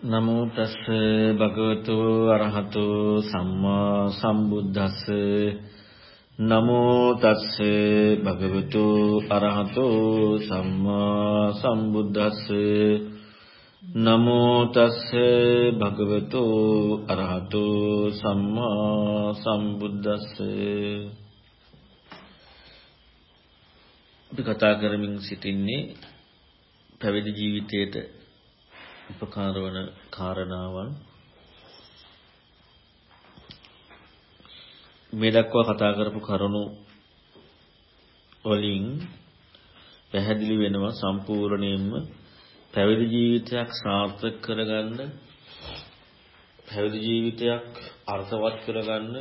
නමෝ තස් භගවතු අරහතු සම්මා සම්බුද්දස්ස. නමෝ තස් භගවතු අරහතු සම්මා සම්බුද්දස්ස. නමෝ තස් භගවතු අරහතු සම්මා සම්බුද්දස්ස. අපි කතා කරමින් සිටින්නේ පැවිදි ජීවිතයට උපකාර වන කාරණාවන් මේ දක්වා කතා කරපු කරුණු වලින් පැහැදිලි වෙනවා සම්පූර්ණයෙන්ම පැවිදි ජීවිතයක් සාර්ථක කරගන්න පැවිදි ජීවිතයක් අර්ථවත් කරගන්න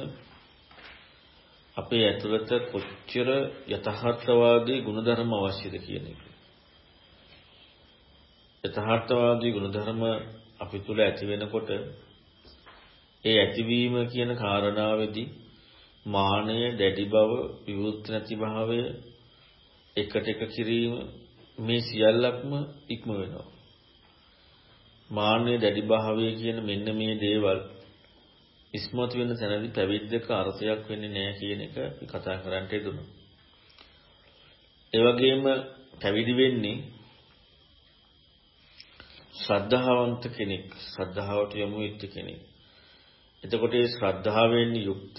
අපේ ඇතුළත කොච්චර යථාර්ථවාදී ගුණධර්ම අවශ්‍යද කියන එක. යථාර්ථවාදී ගුණධර්ම අපි තුල ඇති වෙනකොට ඒ ඇතිවීම කියන කාරණාවේදී මානය, දැඩි බව, විවුර්ති නැති භාවය, එකට එක කිරීම මේ සියල්ලක්ම ඉක්ම වෙනවා. මාන්නය දැඩි භාවය කියන මෙන්න මේ දේවල් ඉස්මතු වෙන තැනදී පැවිද්දක අර්ථයක් වෙන්නේ නැහැ කියන එක අපි කතා කරන්නට යෙදුණා. ඒ වගේම පැවිදි වෙන්නේ ශ්‍රද්ධාවන්ත කෙනෙක් ශ්‍රද්ධාවට යොමු වෙච්ච කෙනෙක්. එතකොට ඒ ශ්‍රද්ධාවෙන් යුක්ත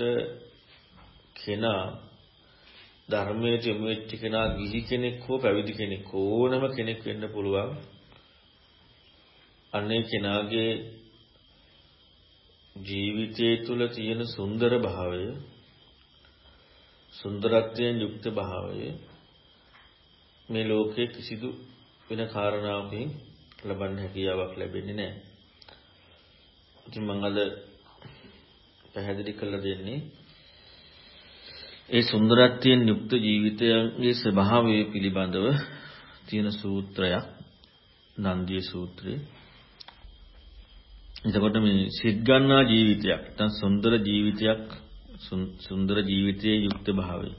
කෙනා ධර්මයට යොමු වෙච්ච කෙනා ගිහි කෙනෙක් හෝ පැවිදි කෙනෙක් ඕනම කෙනෙක් වෙන්න පුළුවන්. අනේ කෙනාගේ ජීවිතය තුළ තියෙන සුන්දර භාවය සුන්දරත්වයෙන් යුක්ත භාවය මේ ලෝකයේ කිසිදු වෙන කාරණාවකින් ලබන්න හැකියාවක් ලැබෙන්නේ නැහැ. ඉතින් මම අද පැහැදිලි කරලා දෙන්නේ ඒ සුන්දරත්වයෙන් යුක්ත ජීවිතයේ ස්වභාවය පිළිබඳව තියෙන සූත්‍රයක් නන්දිය සූත්‍රය. එතකොට මේ සිත් ගන්නා ජීවිතයක් නැත්නම් සුන්දර ජීවිතයක් සුන්දර ජීවිතයේ යුක්ත භාවය.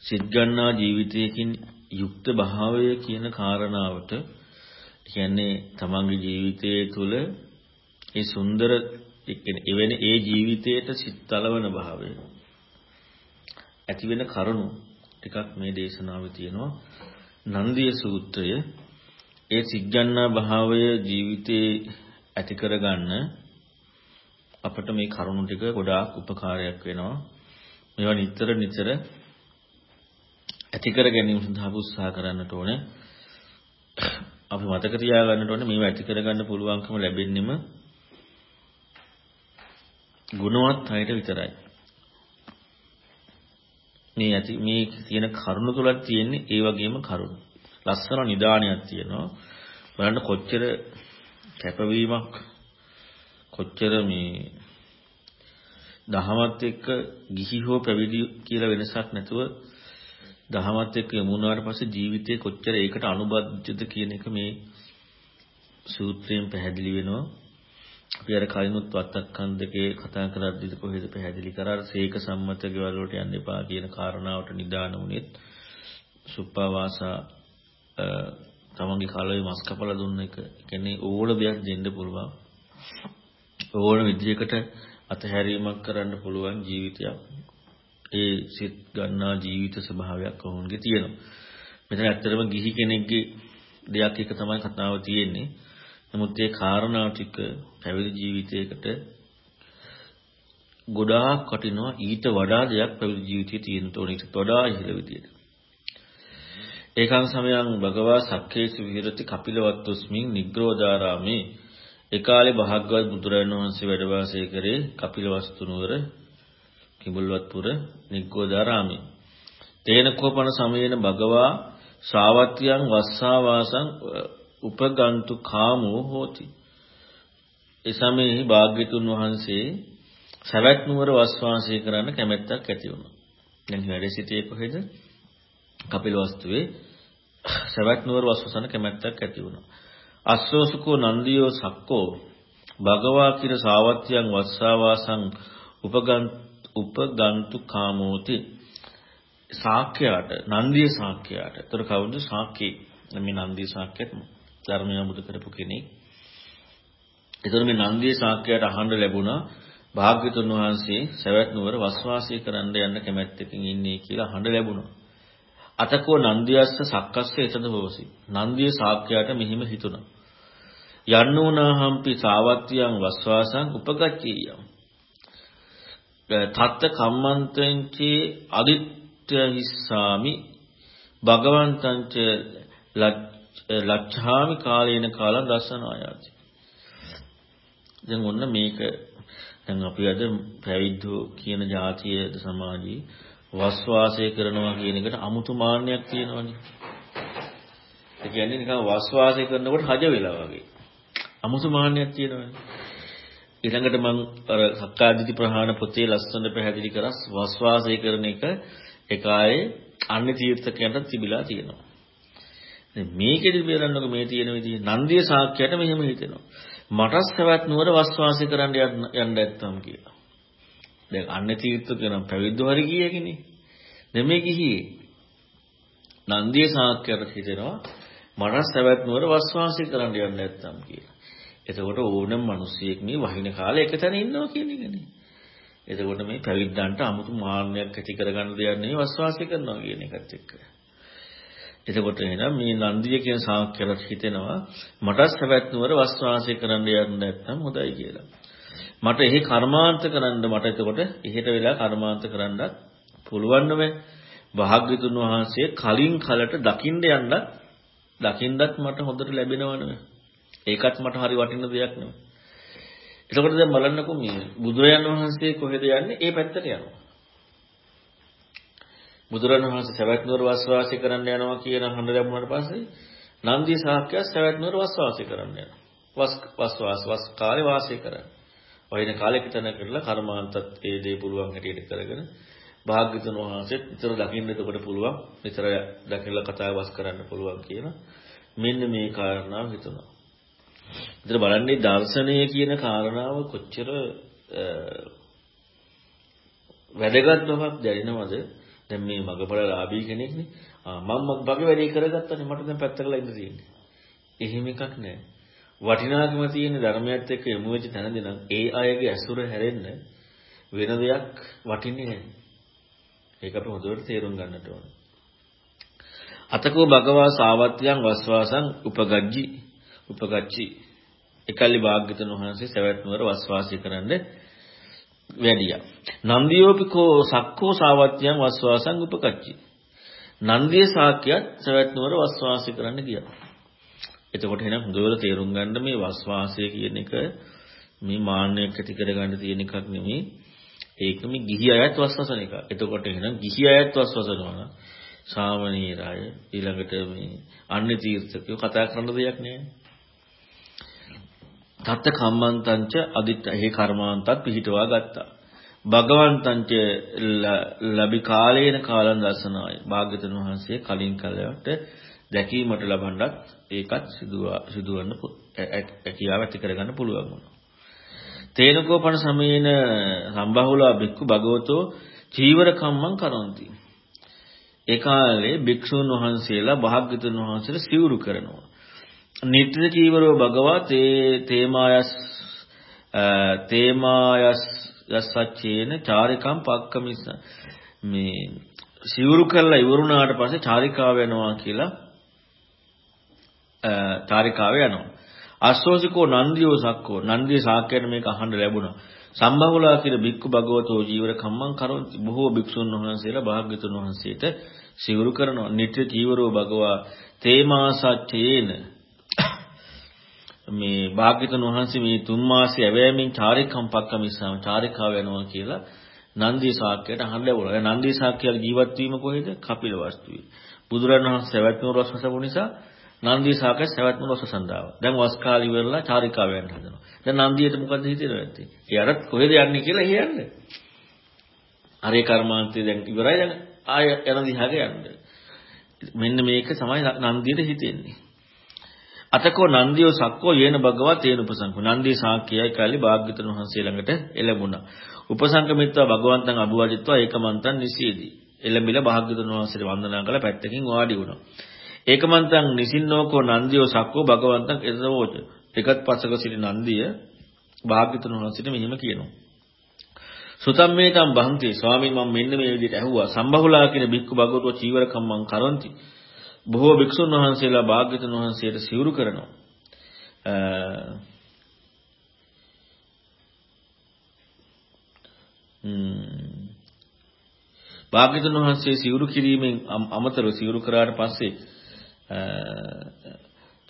සිත් ගන්නා ජීවිතයකින් යුක්ත භාවය කියන කාරණාවට කියන්නේ තමන්ගේ ජීවිතයේ තුල ඒ සුන්දර එවැනි ඒ ජීවිතයට සිත් තලවන භාවය. ඇති වෙන කරුණු ටිකක් මේ දේශනාවේ තියෙනවා. නන්දිය සූත්‍රය ඒ සිග්ගන්නා භාවය ජීවිතේ ඇති කරගන්න අපිට මේ කරුණු ටික ගොඩාක් උපකාරයක් වෙනවා. මේවා නිතර නිතර ඇති කර ගැනීම සඳහා උත්සාහ කරන්නට ඕනේ. අපි මතක තියාගන්නට ඕනේ මේව ඇති කරගන්න පුළුවන්කම ලැබෙන්නෙම ගුණවත් අයට විතරයි. මේ ඇති මේ තියෙන කරුණ තුලක් තියෙන්නේ ඒ වගේම කරුණ. ලස්සන නිදානයක් තියෙනවා. බලන්න කොච්චර කැපවීමක් කොච්චර මේ දහමත් එක්ක ගිහි හෝ පැවිදි කියලා වෙනසක් නැතුව දහමත් එක්ක යමුනාට පස්සේ ජීවිතේ කොච්චර ඒකට අනුබද්ධද කියන එක මේ සූත්‍රයෙන් පැහැදිලි වෙනවා. අපි අර කලිනුත් වත්තක්කන් දෙකේ කතා කරද්දී කොහෙද පැහැදිලි කරා? සීක සම්මත ගෙවල් වලට යන්න එපා කියන කාරණාවට නිදාන උනේත් සුප්පවාසා තමන්ගේ කාලේ මස් කපලා දුන්න එක කියන්නේ ඕන දෙයක් දෙන්න පුළුවන්. ඕන විදිහකට අතහැරීමක් කරන්න පුළුවන් ජීවිතයක්. ඒ සිත් ගන්නා ජීවිත ස්වභාවයක් ඔවුන්ගේ තියෙනවා. මෙතන ඇත්තටම ගිහි කෙනෙක්ගේ දෙයක් එක තමයි කතාව තියෙන්නේ. නමුත් ඒ කාරණා ටික පැවිදි ජීවිතයකට ගොඩාක් කටිනවා ඊට වඩා දෙයක් පැවිදි ජීවිතයේ තියෙන තෝරන ඊට වඩා ඉහළ විදියට. ඒකං සමයං භගවා සක්කේසු විහෙරති කපිලවත්තුස්මින් නිග්‍රෝධාරාමේ ඒ කාලේ භාග්‍යවත් බුදුරජාණන් වහන්සේ වැඩ වාසය කරේ කපිලවස්තු නුවර කිඹුල්වත්පුර නිග්ගෝධාරාමේ. තේන කෝපන සමයේන භගවා ශාවත්‍යං වස්සා වාසං උපගන්තු කාමෝ හෝති. ඒ සමයේ භාග්‍යතුන් වහන්සේ සවැත් නුවර වස් වාසය කරන්න කැමැත්තක් ඇති වුණා. දැන් වැඩ සිටියේ කොහෙද? කපිලවස්තුවේ සවැත් නුවර වස් වසන කැමැත්තක් ඇති වුණා. අස්සෝසුකෝ නන්දියෝ සක්කෝ භගවා කිර සාවත්‍යං වස්සා වාසං උපගන්තු උපගන්තු කාමෝති ශාක්‍යයට නන්දිය ශාක්‍යයට. ඒතර කවුද ශාක්‍ය? මේ නන්දිය ශාක්‍යත් ධර්මය මුද කරපු කෙනෙක්. එතකොට මේ නන්දියේ ශාක්‍යයට අහන්න ලැබුණා භාග්‍යතුන් වහන්සේ සවැත් නුවර වස්වාසය කරන්න යන්න කැමැත්තකින් ඉන්නේ කියලා අහන්න ලැබුණා. අතකෝ නන්දියස්ස සක්කස්ස එතද හෝසි. නන්දියේ ශාක්‍යයට මෙහිම හිතුණා. යන්නෝනාහම්පි සාවත්තියන් වස්වාසං උපගච්ඡියම්. තත්ත කම්මන්තංචේ අදිත්‍ය හිස්සාමි භගවන්තංච ලච්ඡාමි කාලේන කාලං දස්සන ආයාති. දැන් ඔන්න මේක දැන් අපි අද පැවිද්දෝ කියන જાතිය සමාජී වස්වාසය කරනවා කියන එකට අමුතු මාන්නයක් තියෙනවනේ. ඒ කියන්නේ නිකන් වස්වාසය කරනකොට හජ වෙලා වගේ. අමුතු මාන්නයක් තියෙනවනේ. ඊළඟට මම අර සක්කාදිටි ප්‍රහාණ පොතේ ලස්සන පැහැදිලි කරස් වස්වාසය කරන එක ඒකායේ අන්‍ය තීර්ථකයන්ට තිබිලා තියෙනවා. දැන් මේකෙදි බලන්නකො මේ තියෙන විදිහ නන්දිය සාක්‍යයට මෙහෙම හිතෙනවා. මටත් සවැත් නුවර වස්වාසය කරන්න යන්න නැත්තම් කියලා. දැන් අන්‍ය තීර්ථකයන් පැවිද්දෝ හරි ගියේකනේ. නෙමෙයි ගිහියේ. නන්දිය සාක්‍යයට හිතෙනවා මටත් සවැත් නුවර වස්වාසය කරන්න යන්න නැත්තම් කියලා. එතකොට ඕනම මිනිසියෙක් මේ වහින කාලේ එක තැන ඉන්නවා කියන එකනේ. එතකොට මේ පැවිද්දන්ට 아무තු මාන්නයක් ඇති කරගන්න දෙයක් නෙවෙයි වස්වාසය කරනවා කියන එකත් එක්ක. එතකොට එහෙනම් මේ නන්දිය කියන සාක්‍යලත් හිතෙනවා මටත් සවැත් නුවර වස්වාසය කරන්න යන්න නැත්නම් හොඳයි කියලා. මට එහි කර්මාන්ත කරන්න මට එතකොට එහෙට වෙලා කර්මාන්ත කරන්නත් පුළුවන් නෑ. භාග්‍යතුන් වහන්සේ කලින් කලට දකින්න යන්නත් දකින්නත් මට හොඳට ලැබෙනව නෙවෙයි. ඒකත් මට හරි වටින දෙයක් නෙවෙයි. එතකොට දැන් බලන්නකෝ මේ බුදුරජාණන් වහන්සේ කොහෙද යන්නේ? ඒ පැත්තට යනවා. බුදුරජාණන් වහන්සේ සවැත් නුවර වස්වාසය කරන්න යනවා කියන හඬ ලැබුණාට පස්සේ නන්දී ශාක්‍යය සවැත් නුවර වස්වාසය කරන්න යනවා. වස් වස්වාස වස් කාලේ වාසය කරන්නේ. වයින් කාලෙක තන කරලා කර්මාන්තත් ඒ දේ පුළුවන් හැටියට කරගෙන භාග්‍යතුන් වහන්සේත් විතර දකින්න එතකොට පුළුවන් විතර දැකලා කතා බස් කරන්න පුළුවන් කියන මෙන්න මේ කාරණාව හිතුණා. ඉතින් බලන්නේ දර්ශනය කියන කාරණාව කොච්චර වැදගත් බවක් දැනෙනවද? දැන් මේ මගපලලාභී කෙනෙක්නේ. ආ මම මගේ වැඩේ කරගත්තනේ මට දැන් පැත්තකලා ඉන්න තියෙන්නේ. එහෙම එකක් නෑ. වටිනාකම තියෙන ධර්මයත් එක්ක යොමු වෙච්ච තැනදී නම් ඒ අයගේ ඇසුර හැරෙන්න වෙන දෙයක් වටින්නේ නෑ. ඒක අපි හොඳට තේරුම් ගන්නට ඕනේ. අතකෝ භගවා සාවත්‍යං වස්වාසං උපගජ්ජි උපගච්චි එකල්ලි භාග්‍යතුන් වහන්සේ සවැත් නුවර වස්වාසය කරන්න වැඩියා. නන්දියෝපිකෝ සක්කෝ සාවත්‍යං වස්වාසං උපකච්චි. නන්දිය සාක්‍යයත් සවැත් නුවර වස්වාසය කරන්න ගියා. එතකොට එහෙනම් හොඳට තේරුම් ගන්න මේ වස්වාසය කියන එක මේ මාන්නයක් ඇති කරගන්න තියෙන එකක් නෙමෙයි. ඒක මේ ගිහි අයත් වස්වසන එක. එතකොට එහෙනම් ගිහි අයත් වස්වසනවා නම් සාමණේරය ඊළඟට මේ අන්‍ය තීර්ථකයෝ කතා කරන දෙයක් නෑ. තත්ත කම්මන්තංච අදිත්ත හේ කර්මාන්තත් පිහිටවා ගත්තා. භගවන්තංච ලැබි කාලේන කාලං දසනාය. භාග්‍යතුන් වහන්සේ කලින් කලයට දැකීමට ලබන්නත් ඒකත් සිදුවන්න හැකියාව ඇති කරගන්න පුළුවන් වුණා. තේනකෝපන සමයේන සම්බහුලා බික්කු භගවතෝ චීවර කම්මං කරොන්ති. ඒ කාලේ භික්ෂුන් වහන්සේලා භාග්‍යතුන් වහන්සේලා සිවුරු කරනවා. නිත්‍ය චීවරෝ භගවා තේ තේමායස් තේමායස් යස්සච්චේන චාරිකම් පක්කමිස. මේ සිවුරු කරලා ඉවරුණාට පස්සේ චාරිකාව යනවා කියලා චාරිකාව යනවා. අස්සෝසිකෝ නන්දියෝ සක්කෝ. නන්දිය සාක්‍යයෙන් මේක අහන්න ලැබුණා. සම්භවලා කියන බික්කු භගවතෝ ජීවර කම්මං කරොන්ති බොහෝ භික්ෂුන් වහන්සේලා භාග්‍යතුන් වහන්සේට සිවුරු කරනවා. නිත්‍ය ජීවරෝ භගවා තේමාසච්චේන මේ භාග්‍යතුන් වහන්සේ මේ තුන් මාසයේ ඇවෑමෙන් චාරිකම්පක්කම ඉස්සම චාරිකාව යනවා කියලා නන්දී ශාක්‍යයට අහන්න ලැබුණා. ඒ නන්දී ශාක්‍යය ජීවත් වීම කොහෙද? කපිලවස්තුවේ. බුදුරණන් වහන්සේ සවැත්නුවර වස්වසපු නිසා නන්දී ශාක්‍ය සවැත්නුවර වස්වසන්දාව. දැන් වස් කාලි ඉවරලා චාරිකාව යන්න හදනවා. දැන් නන්දියට මොකද හිතෙන්නේ නැත්තේ? එයාට කොහෙද යන්නේ කියලා එහේ යන්නේ. හරි කර්මාන්තේ දැන් ඉවරයි දැන් ආය යන දිහාට යන්න. මෙන්න මේක තමයි නන්දියට හිතෙන්නේ. අතකෝ නන්දියෝ සක්කෝ යේන භගවා තේන උපසංකෝ නන්දී සාක්‍යයයි කාලේ භාග්‍යතුන් වහන්සේ ළඟට එළඹුණා. උපසංකමිත්වා භගවන්තං අභිවාදිත්වා ඒකමන්තං නිසීදී එළඹිලා භාග්‍යතුන් වහන්සේට වන්දනා කළ පැත්තකින් වාඩි වුණා. ඒකමන්තං නිසින්නෝකෝ නන්දියෝ සක්කෝ භගවන්තං එසවෝච එකත් පස්සක සිටි නන්දිය භාග්‍යතුන් වහන්සේට මෙහිම කියනවා. සුතම්මේතම් බහන්ති ස්වාමීන් මම මෙන්න මේ විදිහට ඇහුවා. සම්බහුලා කියන බික්කු භගවතෝ චීවර කම්මං කරොන්ති. බොහෝ භික්ෂුන් වහන්සේලා භාග්‍යතුන් වහන්සේට සිවුරු කරනවා භාග්‍යතුන් වහන්සේ සිවුරු කිරීමෙන් අමතරව සිවුරු කරාට පස්සේ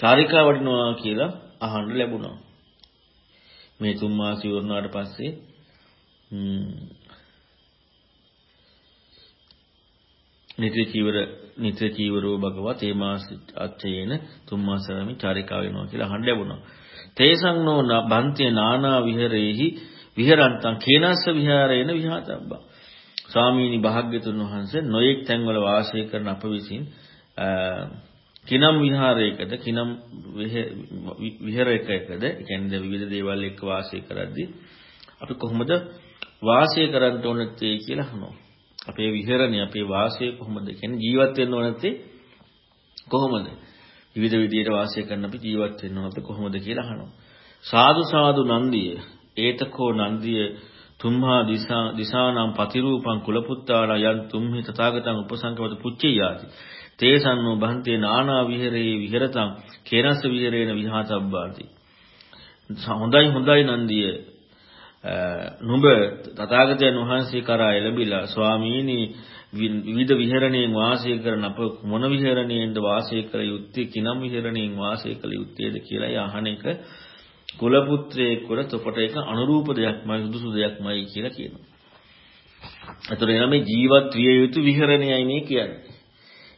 චාරිකා වඩිනවා කියලා අහන්න ලැබුණා. මේ තුන් මාස ඉවරනාට පස්සේ නිත්‍ය චීවර නිත්‍ය චීවරෝ භගවත් ඒ මාස අච්චයේන තුන් මාසරමි චාරිකා වෙනවා කියලා අහන්න ලැබුණා. තේසං නෝ බන්තේ නානා විහෙරේහි විහෙරන්තං කේනස්ස විහාරේන විහාතබ්බා. ස්වාමීනි භාග්‍යතුන් වහන්සේ නොයෙක් තැන්වල වාසය කරන අප විසින් කිනම් විහාරයකද කිනම් විහෙරයකද කියන්නේ විවිධ දේවල් එක්ක වාසය කරද්දී අපි කොහොමද වාසය කරන්න ඕනත් කියලා අහනවා. අපේ විහෙරණේ අපේ වාසය කොහොමද? කියන්නේ ජීවත් වෙන්න ඕනත් කොහොමද? විවිධ විදියට වාසය කරන අපි ජීවත් වෙන්න ඕනත් කොහොමද කියලා අහනවා. සාදු සාදු නන්දිය ඒතකෝ නන්දිය තුම්හා දිසා දිසානම් පතිරූපං කුලපුත්තාලා යන් තුම්හි තථාගතං උපසංකවත පුච්චියාති තේසන්නෝ බහන්තේ නානා විහෙරේ විහෙරතං කේනස්ස විහෙරේන විහාතබ්බාති හොඳයි හොඳයි නන්දිය නුඹ තථාගතයන් වහන්සේ කරා එළඹිලා ස්වාමීනි විවිධ විහෙරණයෙන් වාසය කරන අප මොන විහෙරණයෙන්ද වාසය කළ යුත්තේ කිනම් විහෙරණයෙන් වාසය කළ යුත්තේද කියලා යහන එක කුල පුත්‍රයෙක් වල තොපට එක අනුරූප දෙයක්මයි සුදුසු දෙයක්මයි කියලා කියනවා. ඒතර එනම ජීවත් විය යුතු විහෙරණයයි මේ කියන්නේ.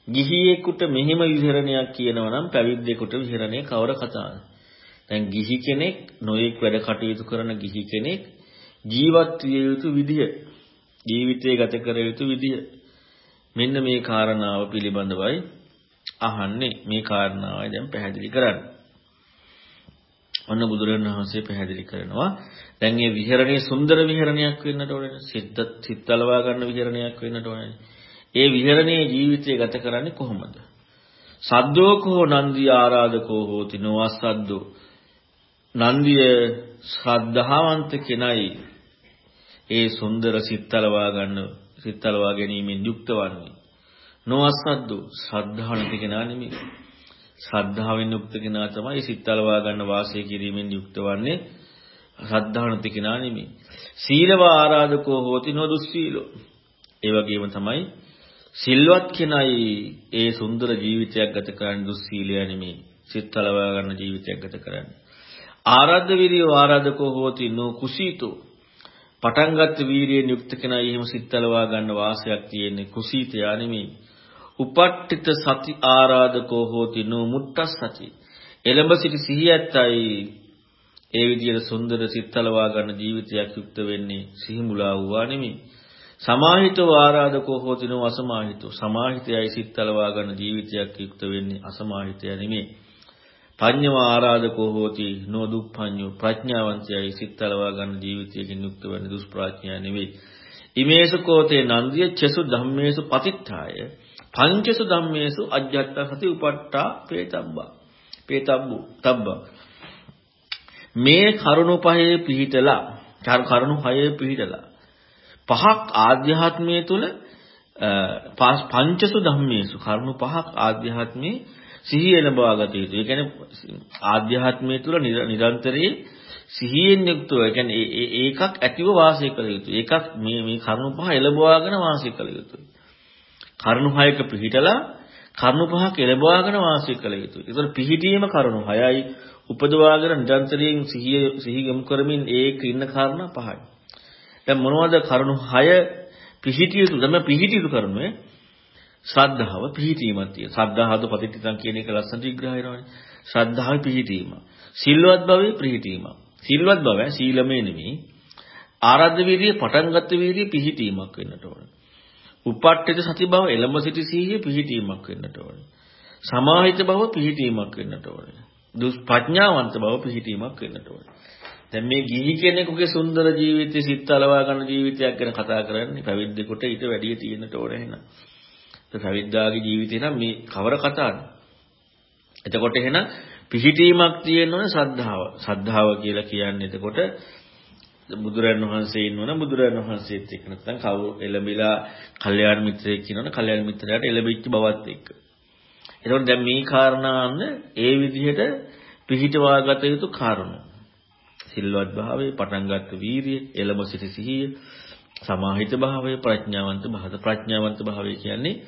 ගිහියෙකුට මෙහෙම විහෙරණයක් කියනවා නම් පැවිද්දෙකුට විහෙරණය කවර කතාවද? දැන් ගිහි කෙනෙක් නොයෙක් වැඩ කටයුතු කරන ගිහි කෙනෙක් ජීවත් විය යුතු විදිය ජීවිතය ගත කර යුතු විදිය. මෙන්න මේ කාරණාව පිළිබඳවයි අහන්නේ. මේ කාරණාවයි දැන් පැහැදිලි කරන්නේ. ඔන්න බුදුරජාණන් වහන්සේ පැහැදිලි කරනවා දැන් මේ විහරණේ සුන්දර විහරණයක් වෙන්නට ඕනේ සිත් සිත්ලවා ගන්න විහරණයක් වෙන්නට ඕනේ ඒ විහරණයේ ජීවිතය ගත කරන්නේ කොහොමද? සද්දෝකෝ නන්දි ආරාධකෝ හෝති නොවස්සද්දෝ නන්දිය ශ්‍රද්ධාවන්ත කෙනයි ඒ සුන්දර සිත්ලවා ගන්න සිත්ලවා ගැනීමෙන් යුක්ත වන්නේ නොවස්සද්දෝ ශ්‍රද්ධාව නැති කෙනා නෙමෙයි ශ්‍රද්ධාවෙන් යුක්ත කෙනා තමයි සිත්ලවා ගන්න වාසය කිරීමෙන් යුක්ත වන්නේ ශ්‍රද්ධාව නැති කෙනා නෙමෙයි. සීලව ආරාධකෝ හෝති නොදුස්සීලෝ. ඒ වගේම තමයි සිල්වත් කෙනයි ඒ සුන්දර ජීවිතයක් ගත කරන්නේ දුස්සීලයා නෙමෙයි. සිත්ලවා ගන්න ජීවිතයක් ගත කරන්නේ. ආරාධ විරියෝ ආරාධකෝ හෝති නෝ කුසීතෝ පටන්ගත් වීරියෙන් යුක්ත කෙනා එහෙම සිත්ලවා ගන්න වාසයක් තියෙන්නේ කුසීතයා නෙමෙයි. උපට්ඨිත සති ආරාධකෝ හෝති නෝ මුට්ටස් සති. එළඹ සිටි සිහියත්යි ඒ විදිහට සුන්දර සිත්තලවා ගන්න ජීවිතයක් යුක්ත වෙන්නේ සිහිමුලා වූවා නෙමෙයි. සමාහිතව ආරාධකෝ හෝති නෝ අසමාහිතෝ. සමාහිතයයි සිත්තලවා ගන්න ජීවිතයක් යුක්ත වෙන්නේ අසමාහිතය නෙමෙයි. පඤ්ඤව ආරාධකෝ හෝති නෝ දුප්පඤ්ඤෝ ප්‍රඥාවන්තයයි සිත්තලවා ගන්න ජීවිතයකින් යුක්ත වෙන්නේ දුෂ්ප්‍රඥා නෙමෙයි. ඉමේසු කෝතේ නන්දිය චසු ධම්මේසු පතිත්තාය පංචසු ධම්මේසු අජ්ජත්තහති උපට්ඨා පේතබ්බා. පේතබ්බු තබ්බා. මේ කරුණු පහේ පිහිටලා කරුණු හයේ පිහිටලා පහක් ආධ්‍යාත්මයේ තුල පංචසු ධම්මේසු කරුණු පහක් ආධ්‍යාත්මයේ සිහිය ලබා ගත යුතුයි. ඒ කියන්නේ ආධ්‍යාත්මයේ තුල නිරන්තරයෙන් සිහියෙන් යුක්තව ඒ කියන්නේ ඒකක් ඇතිව වාසය කළ යුතුයි. ඒකක් මේ මේ කරුණු පහ එළබවාගෙන වාසය කළ යුතුයි. කරුණු හයක පිහිටලා කරුණු පහක් එළබවාගෙන වාසය කළ යුතුයි. ඒතර පිහිටීම කරුණු හයයි උපදවාගෙන නිරන්තරයෙන් සිහිය සිහි යොමු කරමින් ඒක ඉන්න කාරණා පහයි. දැන් මොනවද කරුණු හය පිහිටිය යුතු තමයි පිහිටිය යුතු කරුණේ ශ්‍රද්ධාව පිහිටීමක් තියෙනවා. ශ්‍රද්ධාවද පතිත්‍තං කියන එක ලස්සනට විග්‍රහ වෙනවානේ. ශ්‍රද්ධාව පිහිටීම. සිල්වත් භවයේ පිහිටීම. සිල්වත් භවය සීලමේ නෙමෙයි. ආරද්ධ වීර්ය පටන්ගත් වීර්ය පිහිටීමක් වෙන්නට ඕනේ. උපට්ඨිත සති බව එළඹ සිටි සීහිය පිහිටීමක් වෙන්නට ඕනේ. සමාහිත බව පිහිටීමක් වෙන්නට ඕනේ. දුස් ප්‍රඥාවන්ත බව පිහිටීමක් වෙන්නට ඕනේ. දැන් මේ ගිහි කෙනෙකුගේ සුන්දර ජීවිතේ සිත් අලවා ගන්න ජීවිතයක් ගැන කතා කරන්නේ පැවිද්දෙකුට ඊට වැඩිය තියෙන්නට ඕනේ එහෙනම්. ඒ පැවිද්දාගේ ජීවිතේ නම් මේ කවර කතාවද? එතකොට එහෙනම් පිහිටීමක් තියෙනවනේ සද්ධාව. සද්ධාව කියලා කියන්නේ එතකොට බුදුරන් වහන්සේ ඉන්නවනේ බුදුරන් වහන්සේත් එක්ක නැත්නම් කවුරු එළඹිලා කල්යාණ මිත්‍රයෙක් ඉන්නවනේ කල්යාණ මිත්‍රයාට එළඹිච්ච බවත් එක්ක. එතකොට දැන් මේ කාරණාන්න ඒ විදිහට පිහිටවා ගත යුතු කාරණා. සිල්වත් භාවය, පටන්ගත් වීරිය, එළඹ සිටි සිහිය, සමාහිත භාවය, ප්‍රඥාවන්ත භාවය. ප්‍රඥාවන්ත භාවය කියන්නේ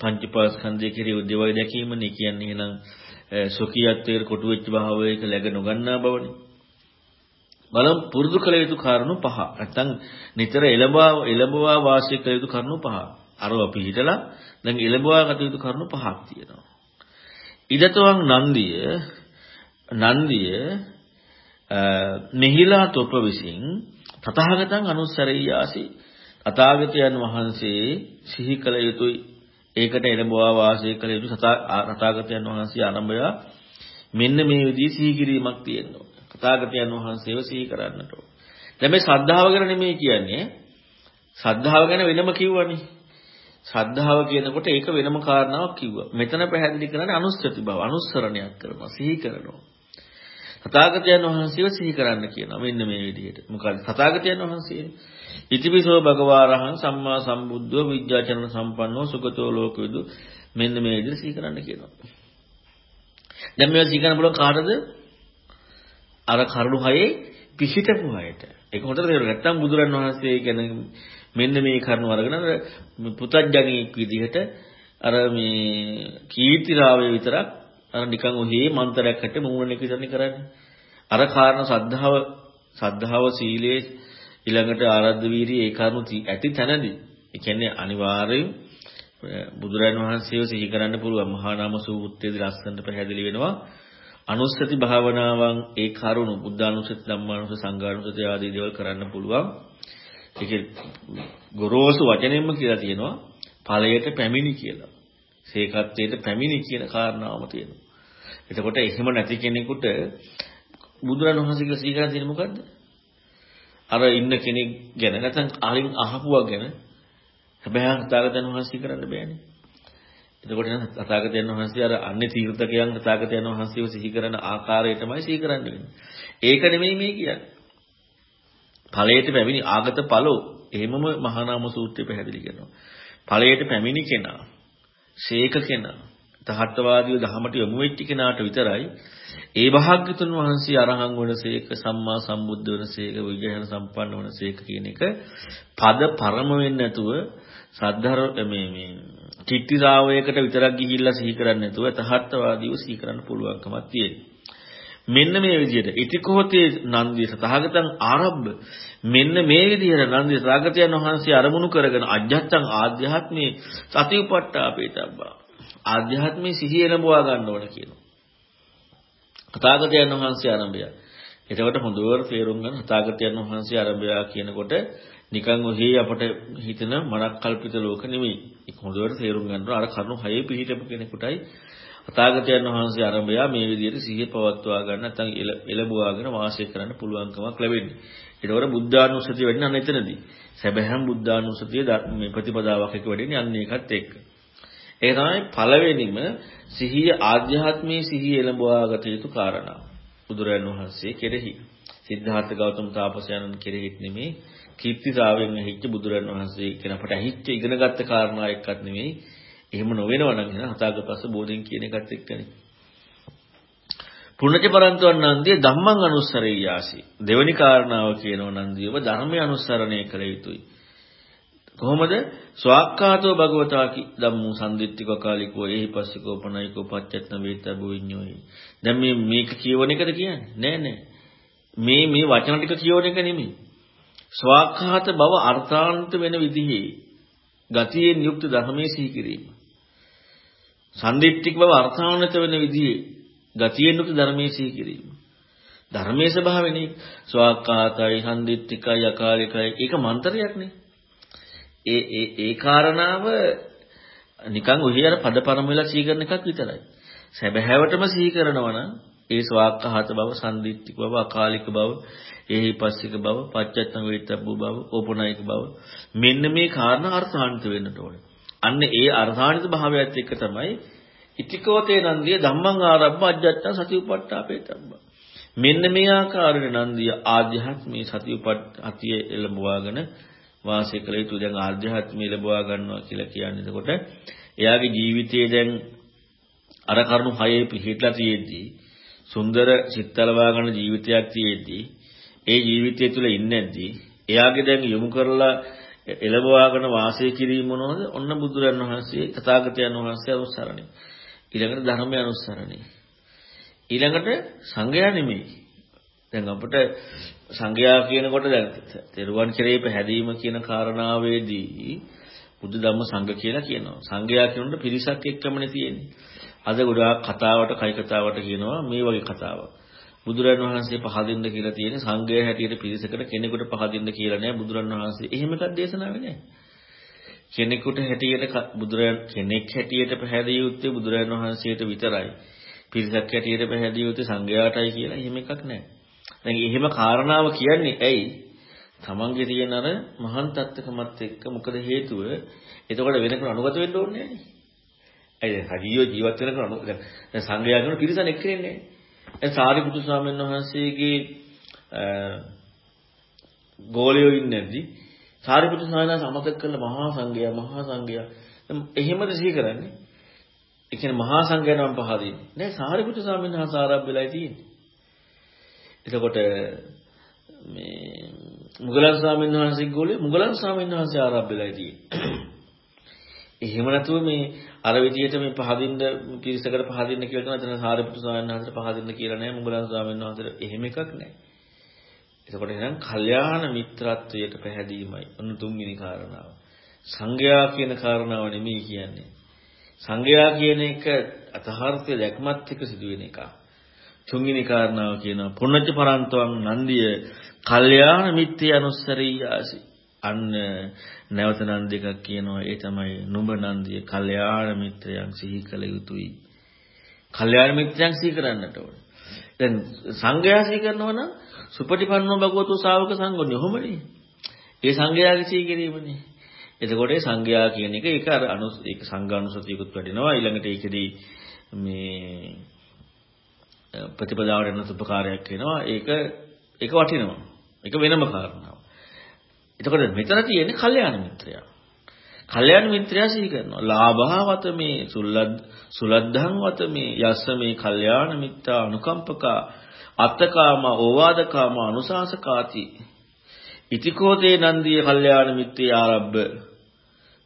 පංචපාස්කන්ධය කෙරෙහි උද්‍යවය දැකීමනේ කියන්නේ එහෙනම් සොකියත්වයට කොටු වෙච්ච භාවයක läග නොගන්නා බවනේ. බලම් පුරුදු කළ යුතු කාරණු පහ. නැත්තම් නිතර එළඹවා එළඹවා වාසය කළ යුතු කරුණු පහ. අරව පිළිහිටලා දැන් එළඹවා ගත යුතු කරුණු පහක් තියෙනවා. ඉදතවං නන්දිය නන්දිය මෙහිලා තොප විසින් තථාගතං අනුස්සරෙය්‍යාසි තථාගතයන් වහන්සේ සිහි කළ යුතුයි. ඒකට එළඹවා වාසය කළ යුතු තථාගතයන් වහන්සේ ආරම්භය මෙන්න මේ විදිහේ සිහි කිරීමක් තියෙනවා. තථාගතයන් වහන්සේව සිහි කරන්නට ඕන. දැන් මේ ශ්‍රද්ධාව ගැන නෙමෙයි කියන්නේ. ශ්‍රද්ධාව ගැන වෙනම කිව්වනේ. ශ්‍රද්ධාව කියනකොට ඒක වෙනම කාරණාවක් කිව්වා. මෙතන පැහැදිලි කරන්නේ අනුස්සති බව අනුස්සරණයක් කරනවා සිහි කරනවා. තථාගතයන් වහන්සේව සිහි කරන්න කියනවා. මෙන්න මේ විදිහට. මොකද තථාගතයන් වහන්සේනේ. ඉතිපිසෝ භගවාරහං සම්මා සම්බුද්ධෝ විද්‍යාචරණ සම්පන්නෝ සුගතෝ ලෝකවිදු මෙන්න මේ විදිහට සිහි කරන්න කියනවා. දැන් මේවා සිහි කරන්න පුළුවන් කාටද? අර කරුණු හයේ පිහිටපු අයට. ඒක හොඳට තේරුම් නැත්තම් බුදුරන් වහන්සේ කියන මෙන්න මේ කරුණු අරගෙන පුතඥයෙක් විදිහට අර මේ කීර්තිරාවේ විතරක් අර නිකන් ඔහේ මන්තරයක් හැට මූණන එක විතරනේ කරන්නේ. අර කාරණ සද්ධාව සද්ධාව සීලයේ ඊළඟට ආරද්ධ වීරිය ඒ කරුණු ඇති තැනදී. ඒ කියන්නේ අනිවාර්යයෙන් බුදුරන් වහන්සේව සිහි කරන්න පුළුවන් මහා නාම සූත්‍රයේදී ලස්සනට පැහැදිලි වෙනවා. අනුස්සති භාවනාවන් ඒ කරුණු බුද්ධානුස්සති ධම්මානුස්සති සංඝානුස්සති ආදී දේවල් කරන්න පුළුවන්. ඒකේ ගොරෝසු වචනෙන්ම කියලා තියෙනවා. ඵලයට පැමිණි කියලා. සේකත්වයට පැමිණි කියන කාරණාවම තියෙනවා. එතකොට එහෙම නැති කෙනෙකුට බුදුරණවහන්සේ කියලා සීකරන් තියෙන්නේ මොකද්ද? අර ඉන්න කෙනෙක් ගැන නැත්නම් අරින් අහපුවා ගැන හැබැයි තථාගතයන් වහන්සේ කරන්න බෑනේ. එතකොට නම් තථාගතයන් වහන්සේ අර අන්නේ තීර්ථකයන් තථාගතයන් වහන්සේව සිහි කරන ආකාරයටමයි සිහි කරන්න වෙන්නේ. ඒක නෙමෙයි මේ කියන්නේ. ඵලයට පැමිණි ආගත ඵලෝ එහෙමම මහා නාම සූත්‍රය පැහැදිලි කරනවා. ඵලයට පැමිණි කෙනා ශේක කෙනා තහත්වාදීව දහමට යොමු වෙච්ච කෙනාට විතරයි ඒ භාග්‍යතුන් වහන්සේ අරහන් වනසේක සම්මා සම්බුද්ධ වනසේක විජයන සම්පන්න වනසේක කියන එක පද පරම වෙන්නේ නැතුව සද්ධර මේ මේ චිත්ති ශාවයකට විතරක් ගිහිල්ලා සිහි කරන්නේ නැතුව තහත්වාදීව සිහි කරන්න පුළුවන්කමක් තියෙනවා. මෙන්න මේ විදිහට ඉතිකෝතේ නන්දිය සතහගතං ආරබ්බ මෙන්න මේ විදිහට නන්දිය සාගතයන් වහන්සේ අරමුණු කරගෙන අජ්ජත්තං ආධ්‍යාත්මේ සතිඋපට්ඨාපේතබ්බා ආධ්‍යාත්මේ සිහිය එළඹවා ගන්න ඕන කියනවා. තථාගතයන් වහන්සේ ආරම්භය. එතකොට හොඳවර තේරුම් ගන්න තථාගතයන් වහන්සේ ආරම්භය කියනකොට නිකන් ඔහි අපට හිතන මනක් කල්පිත ලෝක නෙමෙයි. ඒක හොඳවර තේරුම් ගන්නවා අර කරුණු හයේ පිහිටපු කෙනෙකුටයි තථාගතයන් වහන්සේ ආරම්භය මේ විදිහට සිහිය පවත්වා ගන්න නැත්නම් එළඹවාගෙන වාසය කරන්න පුළුවන්කමක් ලැබෙන්නේ. ඒකවල බුද්ධානුස්සතිය වැඩින අන්න එතනදී. සැබෑම බුද්ධානුස්සතිය මේ ප්‍රතිපදාවක් එක වැඩින්නේ අන්න ඒකත් එක්ක. ඒ තමයි පළවෙනිම සිහිය ආධ්‍යාත්මයේ සිහිය එළඹවාගත යුතු කාරණා. බුදුරජාණන් වහන්සේ කෙරෙහි සිද්ධාර්ථ ගෞතම තාපසයන්න් කෙරෙහිත් නෙමේ කීර්තිසාවෙන් ඇහිච්ච බුදුරජාණන් වහන්සේ කියන අපට ඇහිච්ච ඉගෙනගත්ත කාරණා එක්කත් නෙමෙයි එහෙම නොවෙනව නම් එහෙනම් හතාගපස්ස බෝධින් කියන එකත් එක්කනේ. පුණජ පරන්තවන් නන්දිය ධම්මං අනුස්සරෙය්‍යාසි. දෙවනි කාරණාව කියනෝ නන්දියව ධර්මය අනුස්සරණය කළ යුතුයි. කොහොමද? ස්වාක්ඛාතෝ භගවතාකි ධම්මු සම්දිත්තික කාලිකෝ එහි පස්සිකෝ පනයිකෝ පච්චත්න වේතබු විඤ්ඤෝයි. දැන් මේ මේක කියවන එකද කියන්නේ? නෑ නෑ. මේ මේ වචන ටික කියවන එක නෙමෙයි. ස්වාක්ඛාත බව අර්ථාන්ත වෙන විදිහේ ගතියෙන් යුක්ත ධර්මයේ සිහි කිරීම. සම්දිත්තික බව අර්ථාන්විත වෙන විදිහේ ගතියෙන් උත් ධර්මයේ සිහි කිරීම. ධර්මයේ ස්වභාවයනේ ස්වාක්කාතයි සම්දිත්තිකයි අකාලිකයි ඒක මන්ත්‍රයක් නේ. ඒ ඒ ඒ කාරණාව නිකන් ඔහි අර පදපරම වෙලා සිහි කරන එකක් විතරයි. සැබෑවටම සිහි කරනවා නම් ඒ ස්වාක්ඛාත බව, සම්දිත්තික බව, අකාලික බව, ඒහිපස්සික බව, පච්චත්තං වේතබ්බු බව, ඕපනායික බව මෙන්න මේ කාරණා අර්ථාන්විත වෙන්නට ඕනේ. අන්න ඒ අර්ථාන්විත භාවයත් එක්ක තමයි ඉතිකෝතේ නන්දිය ධම්මං ආරබ්බ අජ්ජත්තං සතිඋපට්ඨාපේතබ්බ. මෙන්න මේ ආකාරයට නන්දිය ආධ්‍යාත්මී සතිඋපට්ඨාතිය එළඹවාගෙන වාසය කළ යුතු දැන් ආධ්‍යාත්මී ලැබවා ගන්නවා කියලා කියන්නේ. එතකොට එයාගේ ජීවිතයේ දැන් අර කරුණු හයේ පිහිටලා තියෙද්දී සුන්දර සිත්තලවා ගන්න ජීවිතයක් තියෙද්දී ඒ ජීවිතය තුළ ඉන්නේද්දී එයාගේ දැන් යොමු කරලා එළබවාගෙන වාසය කිරීම මොනවද? ඔන්න බුදුරන් වහන්සේ තථාගතයන් වහන්සේ අනුසරණයි. ඊළඟට ධර්මය අනුසරණයි. ඊළඟට සංඝයා නෙමෙයි. දැන් අපිට සංඝයා කියනකොට දැන් තෙරුවන් කෙරෙහි පැහැදීම කියන කාරණාවේදී බුදු ධම්ම සංඝ කියලා කියනවා. සංඝයා කියනකොට පිරිසක් එක්කමනේ තියෙන්නේ. අද ගොඩාක් කතාවට කයි කතාවට කියනවා මේ වගේ කතාවක්. බුදුරන් වහන්සේ පහදින්න කියලා තියෙන්නේ සංඝය හැටියට පිරිසකට කෙනෙකුට පහදින්න කියලා නෑ බුදුරන් වහන්සේ. එහෙම එකක් දේශනාවේ නෑ. කෙනෙකුට හැටියට බුදුරන් කෙනෙක් හැටියට පැහැදිය යුත්තේ බුදුරන් වහන්සේට විතරයි. පිරිසක් හැටියට පැහැදිය යුත්තේ සංඝයාටයි කියලා එහෙම එකක් නෑ. දැන් එහෙම කාරණාව කියන්නේ ඇයි? තමන්ගේ තියෙන අර මහාන් තත්ත්වකමත් එක්ක මොකද හේතුව? එතකොට වෙනකන් අනුගත වෙන්න ඕනේ නෑනේ. ඇයි හරියෝ ජීවත් වෙනකන් දැන් සංඝයා කියන පිරිසක් එක්කෙන්නේ නෑනේ. දැන් සාරිපුත්තු ස්වාමීන් වහන්සේගේ ගෝලියෝ ඉන්නේදී සාරිපුත්තු ස්වාමීන් වහන්සේ අමතක කළ මහා සංඝයා මහා සංඝයා එහෙමද සිහි කරන්නේ? ඒ කියන්නේ මහා සංඝයා නම් පහදින්නේ. නෑ සාරිපුත්තු ස්වාමීන් වහන්සේ ආරම්භ තියෙන්නේ. එතකොට මේ මුගලන් ස්වාමීන් වහන්සේගේ ගෝලිය මුගලන් ස්වාමීන් වහන්සේ ආරම්භ වෙලා තියෙන්නේ. එහෙම නැතුව මේ අර විදියට මේ පහදින්න පිරිසකට පහදින්න කියලා තමයි එතන සාරිපුත්තු ස්වාමීන් වහන්සේට පහදින්න කියලා නෑ මුගලන් ස්වාමීන් වහන්සේට එහෙම එකක් නෑ. එතකොට එහෙනම් කල්යාණ මිත්‍රත්වයට පැහැදීමයි ඔන්න තුන්වෙනි කාරණාව. සංඝයා කියන කාරණාව නෙමෙයි කියන්නේ. සංඝයා කියන එක අතහාර්ථය දැක්මත් එක්ක සිදුවෙන එකක්. තුන්වෙනි කාරණාව කියනවා පුණජ පරන්තවං නන්දිය කල්යාණ මිත්‍ය අනුස්සරීයාසි. අන්න නැවත නම් දෙකක් කියනවා ඒ තමයි නුඹ නන්දිය කල්යාණ මිත්‍රයන් සිහි කළ යුතුයි. කල්යාණ මිත්‍රයන් සිහි කරන්නට ඕනේ. දැන් සංඝයා සිහි කරනවා නම් සුපටිපන්නෝ භගවතු ශාවක සංඝෝනේ ඔහොමනේ. ඒ සංඝයාගේ සිහි කිරීමනේ. එතකොට සංඝයා කියන එක ඒක අර අනු ඒක සංඝානුසතියකුත් වැඩෙනවා ඊළඟට ඒකෙදී මේ ප්‍රතිපදාවට එන උපකාරයක් වෙනවා ඒක ඒක වටිනවා ඒක වෙනම කාරණාවක් එතකොට මෙතන තියෙන්නේ කල්යාණ මිත්‍රයා. කල්යාණ මිත්‍රයා සිහි කරනවා. ලාභවත මේ සුල්ලද් සුලද්ධං වත මේ යස්ස මේ කල්යාණ මිත්‍රා අනුකම්පකා අත්තකාම ඕවාදකාම අනුශාසකාති. ඉතිකෝතේ නන්දිය කල්යාණ මිත්‍රේ ආරබ්බ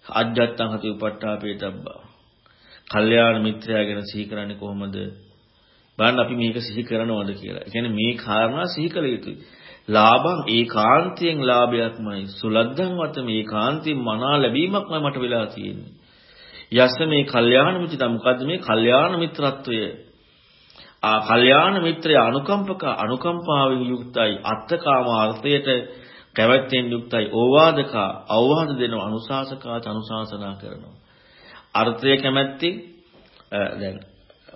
අජ්ජත්තං හති උපට්ඨාපේතබ්බා. කල්යාණ මිත්‍රයා ගැන සිහි කරන්නේ කොහොමද? බලන්න අපි මේක සිහි කරනවද කියලා. ඒ කියන්නේ මේ කාරණා සිහි කළ යුතුයි. ලාභං ඒකාන්තයෙන් ලාභයක්මයි. සුලද්ධං වත මේ ඒකාන්තයෙන් මනා ලැබීමක්මයි මට වෙලා තියෙන්නේ. යස්ස මේ කල්යාණ මිත්‍රය මොකද්ද මේ කල්යාණ මිත්‍රත්වය? ආ කල්යාණ මිත්‍රය අනුකම්පක අනුකම්පාවෙන් යුක්තයි. අත්තකාම අර්ථයට කැවැත්තෙන් යුක්තයි. ඕවාදක අවවාද දෙනවා අනුශාසකාත අනුශාසනා කරනවා. අර්ථය කැමැත්තේ දැන්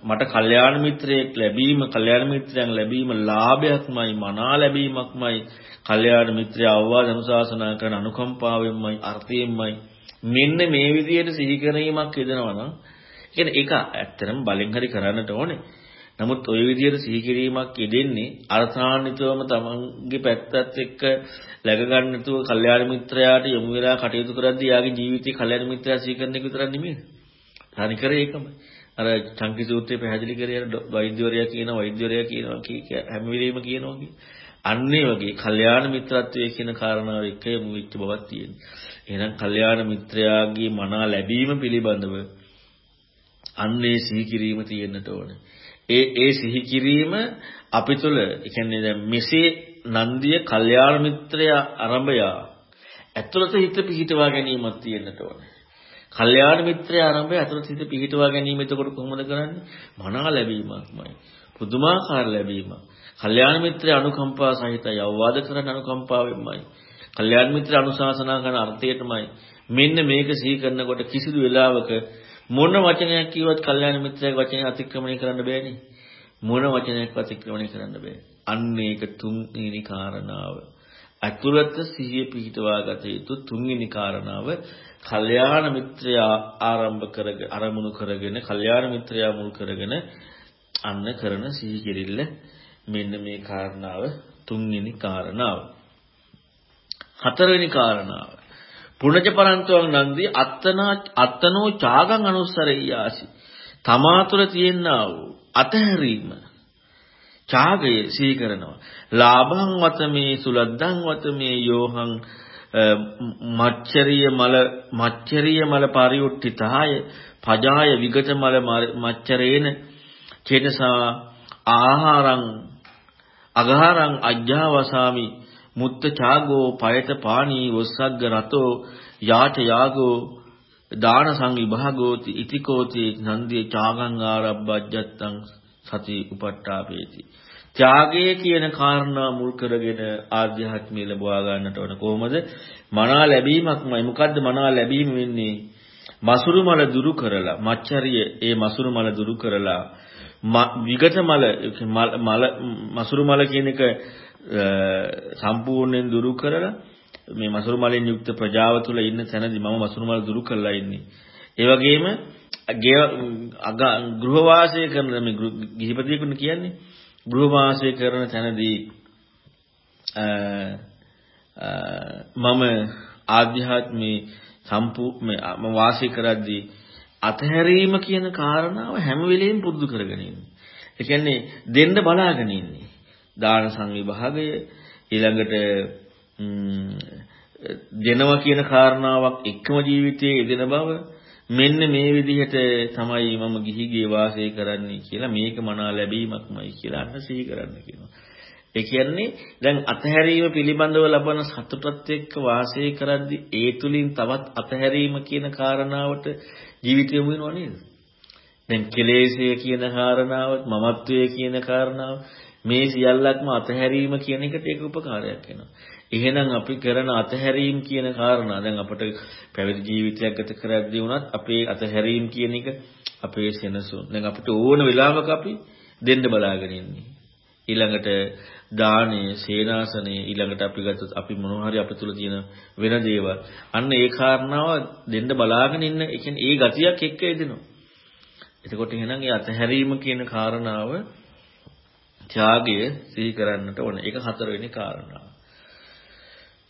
මට කල්යාණ මිත්‍රයෙක් ලැබීම කල්යාණ මිත්‍රයන් ලැබීම ලාභයක්මයි මනා ලැබීමක්මයි කල්යාණ මිත්‍රය අවවාද අනුශාසනා කරන අනුකම්පාවෙන්මයි අර්ථයෙන්මයි මෙන්න මේ විදිහට සිහි කිරීමක් යෙදෙනවා නම් කියන්නේ ඒක ඇත්තටම බලෙන් හරි කරන්නට ඕනේ. නමුත් ওই විදිහට සිහි කිරීමක් යෙදෙන්නේ අර්ථාන්විතවම තමන්ගේ පැත්තත් එක්ක läග ගන්න නැතුව කල්යාණ මිත්‍රයාට යොමු වෙලා කටයුතු කරද්දී යාගේ ජීවිතේ කල්යාණ මිත්‍රයා සිහි කරන එක විතරක් නෙමෙයි. තනිකර ඒකමයි. අර චංකි සූත්‍රයේ පැහැදිලි කරේ අර වෛද්‍යවරයා කියන වෛද්‍යවරයා කියනවා කී හැම වෙලෙම කියනවා කී. අන්න ඒ වගේ කල්යාණ මිත්‍රත්වයේ කියන කාරණාව එක යමු වෙච්ච බවක් තියෙනවා. එහෙනම් කල්යාණ මිත්‍රයාගේ මනා ලැබීම පිළිබඳව අන්නේ සිහි කිරීම තියෙන්නට ඕනේ. ඒ ඒ සිහි කිරීම අපි තුළ ඒ කියන්නේ දැන් මෙසේ නන්දිය කල්යාණ මිත්‍රයා ආරම්භය ඇතුළත හිත පිහිටවා ගැනීමක් තියෙන්නට ඕනේ. කල්යාණ මිත්‍රය ආරම්භය අතුලත හිත පිහිටවා ගැනීම එතකොට කොහොමද කරන්නේ? මනා ලැබීමක්මයි. පුදුමාකාර ලැබීමක්. කල්යාණ මිත්‍රය අනුකම්පා සහිතයි. අවවාද කරන අනුකම්පාවෙන්මයි. කල්යාණ මිත්‍ර අනුශාසනා කරන අර්ථයටමයි. මෙන්න මේක සිහි කරනකොට කිසිදු වෙලාවක මොන වචනයක් කිව්වත් කල්යාණ මිත්‍රයාගේ වචනය අතික්‍රමණය කරන්න බෑනේ. මොන වචනයක් අතික්‍රමණය කරන්න බෑ. අන්න ඒක තුන්වෙනි කාරණාව. අතුලත සිහිය පිහිටවා ගත යුතු තුන්වෙනි කාරණාව කල්යාණ මිත්‍රයා ආරම්භ කරගෙන අරමුණු කරගෙන කල්යාණ මිත්‍රයා මුල් කරගෙන අන්න කරන සිහි කිරිල්ල මෙන්න මේ කාරණාව තුන්වෙනි කාරණාව. හතරවෙනි කාරණාව. පුණජ පරන්තුවන් නන්දී අත්තනා අත්තනෝ චාගං අනුස්සරෙය්‍යාසි තමා තුළ තියෙනා වූ අතහැරීම ඡාගය සිහි කරනවා. ලාභං වතමේ සුලද්දං වතමේ යෝහං මච්චරිය මල මච්චරිය මල පරියුට්ඨිතාය පජාය විගත මල මච්චරේන චේතසා ආහාරං අගහාරං අජ්ජාවසාමි මුත්ත ඡාගෝ පයත පාණී වොස්සග්ග රතෝ යාච යාගෝ දාන සංවිභාගෝති ඉතිකෝති නන්දිය ඡාගං ආරබ්බජ්ජත්තං සති උපට්ඨාපේති. ත්‍යාගය කියන කාරණා මුල් කරගෙන ආධ්‍යාත්මය ලබවා ගන්නට ඕන කොහොමද? මනා ලැබීමක්මයි. මොකද්ද මනා ලැබීම වෙන්නේ? මසුරු මල දුරු කරලා, මච්චරිය ඒ මසුරු මල දුරු කරලා විගත මල මල මසුරු මල කියන එක සම්පූර්ණයෙන් දුරු කරලා මේ මසුරු මලෙන් යුක්ත ප්‍රජාව තුළ ඉන්න තැනදී මම මසුරු මල දුරු කරලා ඉන්නේ. ඒ වගේම ගෘහ වාසය කරන මේ ගිහිපතියෙකුට කියන්නේ ගෘහ වාසය කරන තැනදී මම ආධ්‍යාත්මී සම්පූර්ණ මම වාසය කරද්දී අතහැරීම කියන කාරණාව හැම වෙලෙම පුරුදු කරගෙන ඉන්නේ. ඒ කියන්නේ දෙන්න බලාගෙන ඉන්නේ. දාන සංවිභාගය ඊළඟට දෙනවා කියන කාරණාවක් එක්කම ජීවිතයේ යෙදෙන බව මෙන්න මේ විදිහට තමයි මම ගිහිගේ වාසය කරන්නේ කියලා මේක මනා ලැබීමක්මයි කියලා අන්න සිහි කරන්න කියනවා. ඒ කියන්නේ දැන් අතහැරීම පිළිබඳව ලබන සතුටත් එක්ක වාසය කරද්දී ඒ තුලින් තවත් අතහැරීම කියන කාරණාවට ජීවිතය යොමු වෙනව නේද? දැන් කෙලෙසය කියන කාරණාව, මමත්වය කියන කාරණාව මේ සියල්ලක්ම අතහැරීම කියන එකට ඒක උපකාරයක් වෙනවා. එහෙනම් අපි කරන අතහැරීම් කියන කාරණා දැන් අපට පැවිදි ජීවිතයක් ගත කරද්දී වුණත් අපේ අතහැරීම් කියන එක අපේ සෙනසුන්. දැන් අපිට ඕන වෙලාවක අපි දෙන්න බලාගෙන ඉන්නේ. ඊළඟට දානය, සේනාසනය ඊළඟට අපි ගත්තොත් අපි මොනවා හරි අප තුල තියෙන වෙන දේවල්. අන්න ඒ කාරණාව දෙන්න බලාගෙන ඉන්න ඒ කියන්නේ ඒ ගතියක් එක්ක එදෙනවා. එතකොට එහෙනම් ඒ අතහැරීම කියන කාරණාව ත්‍යාගය සිහි කරන්නට ඕන. ඒක හතරවෙනි කාරණාව.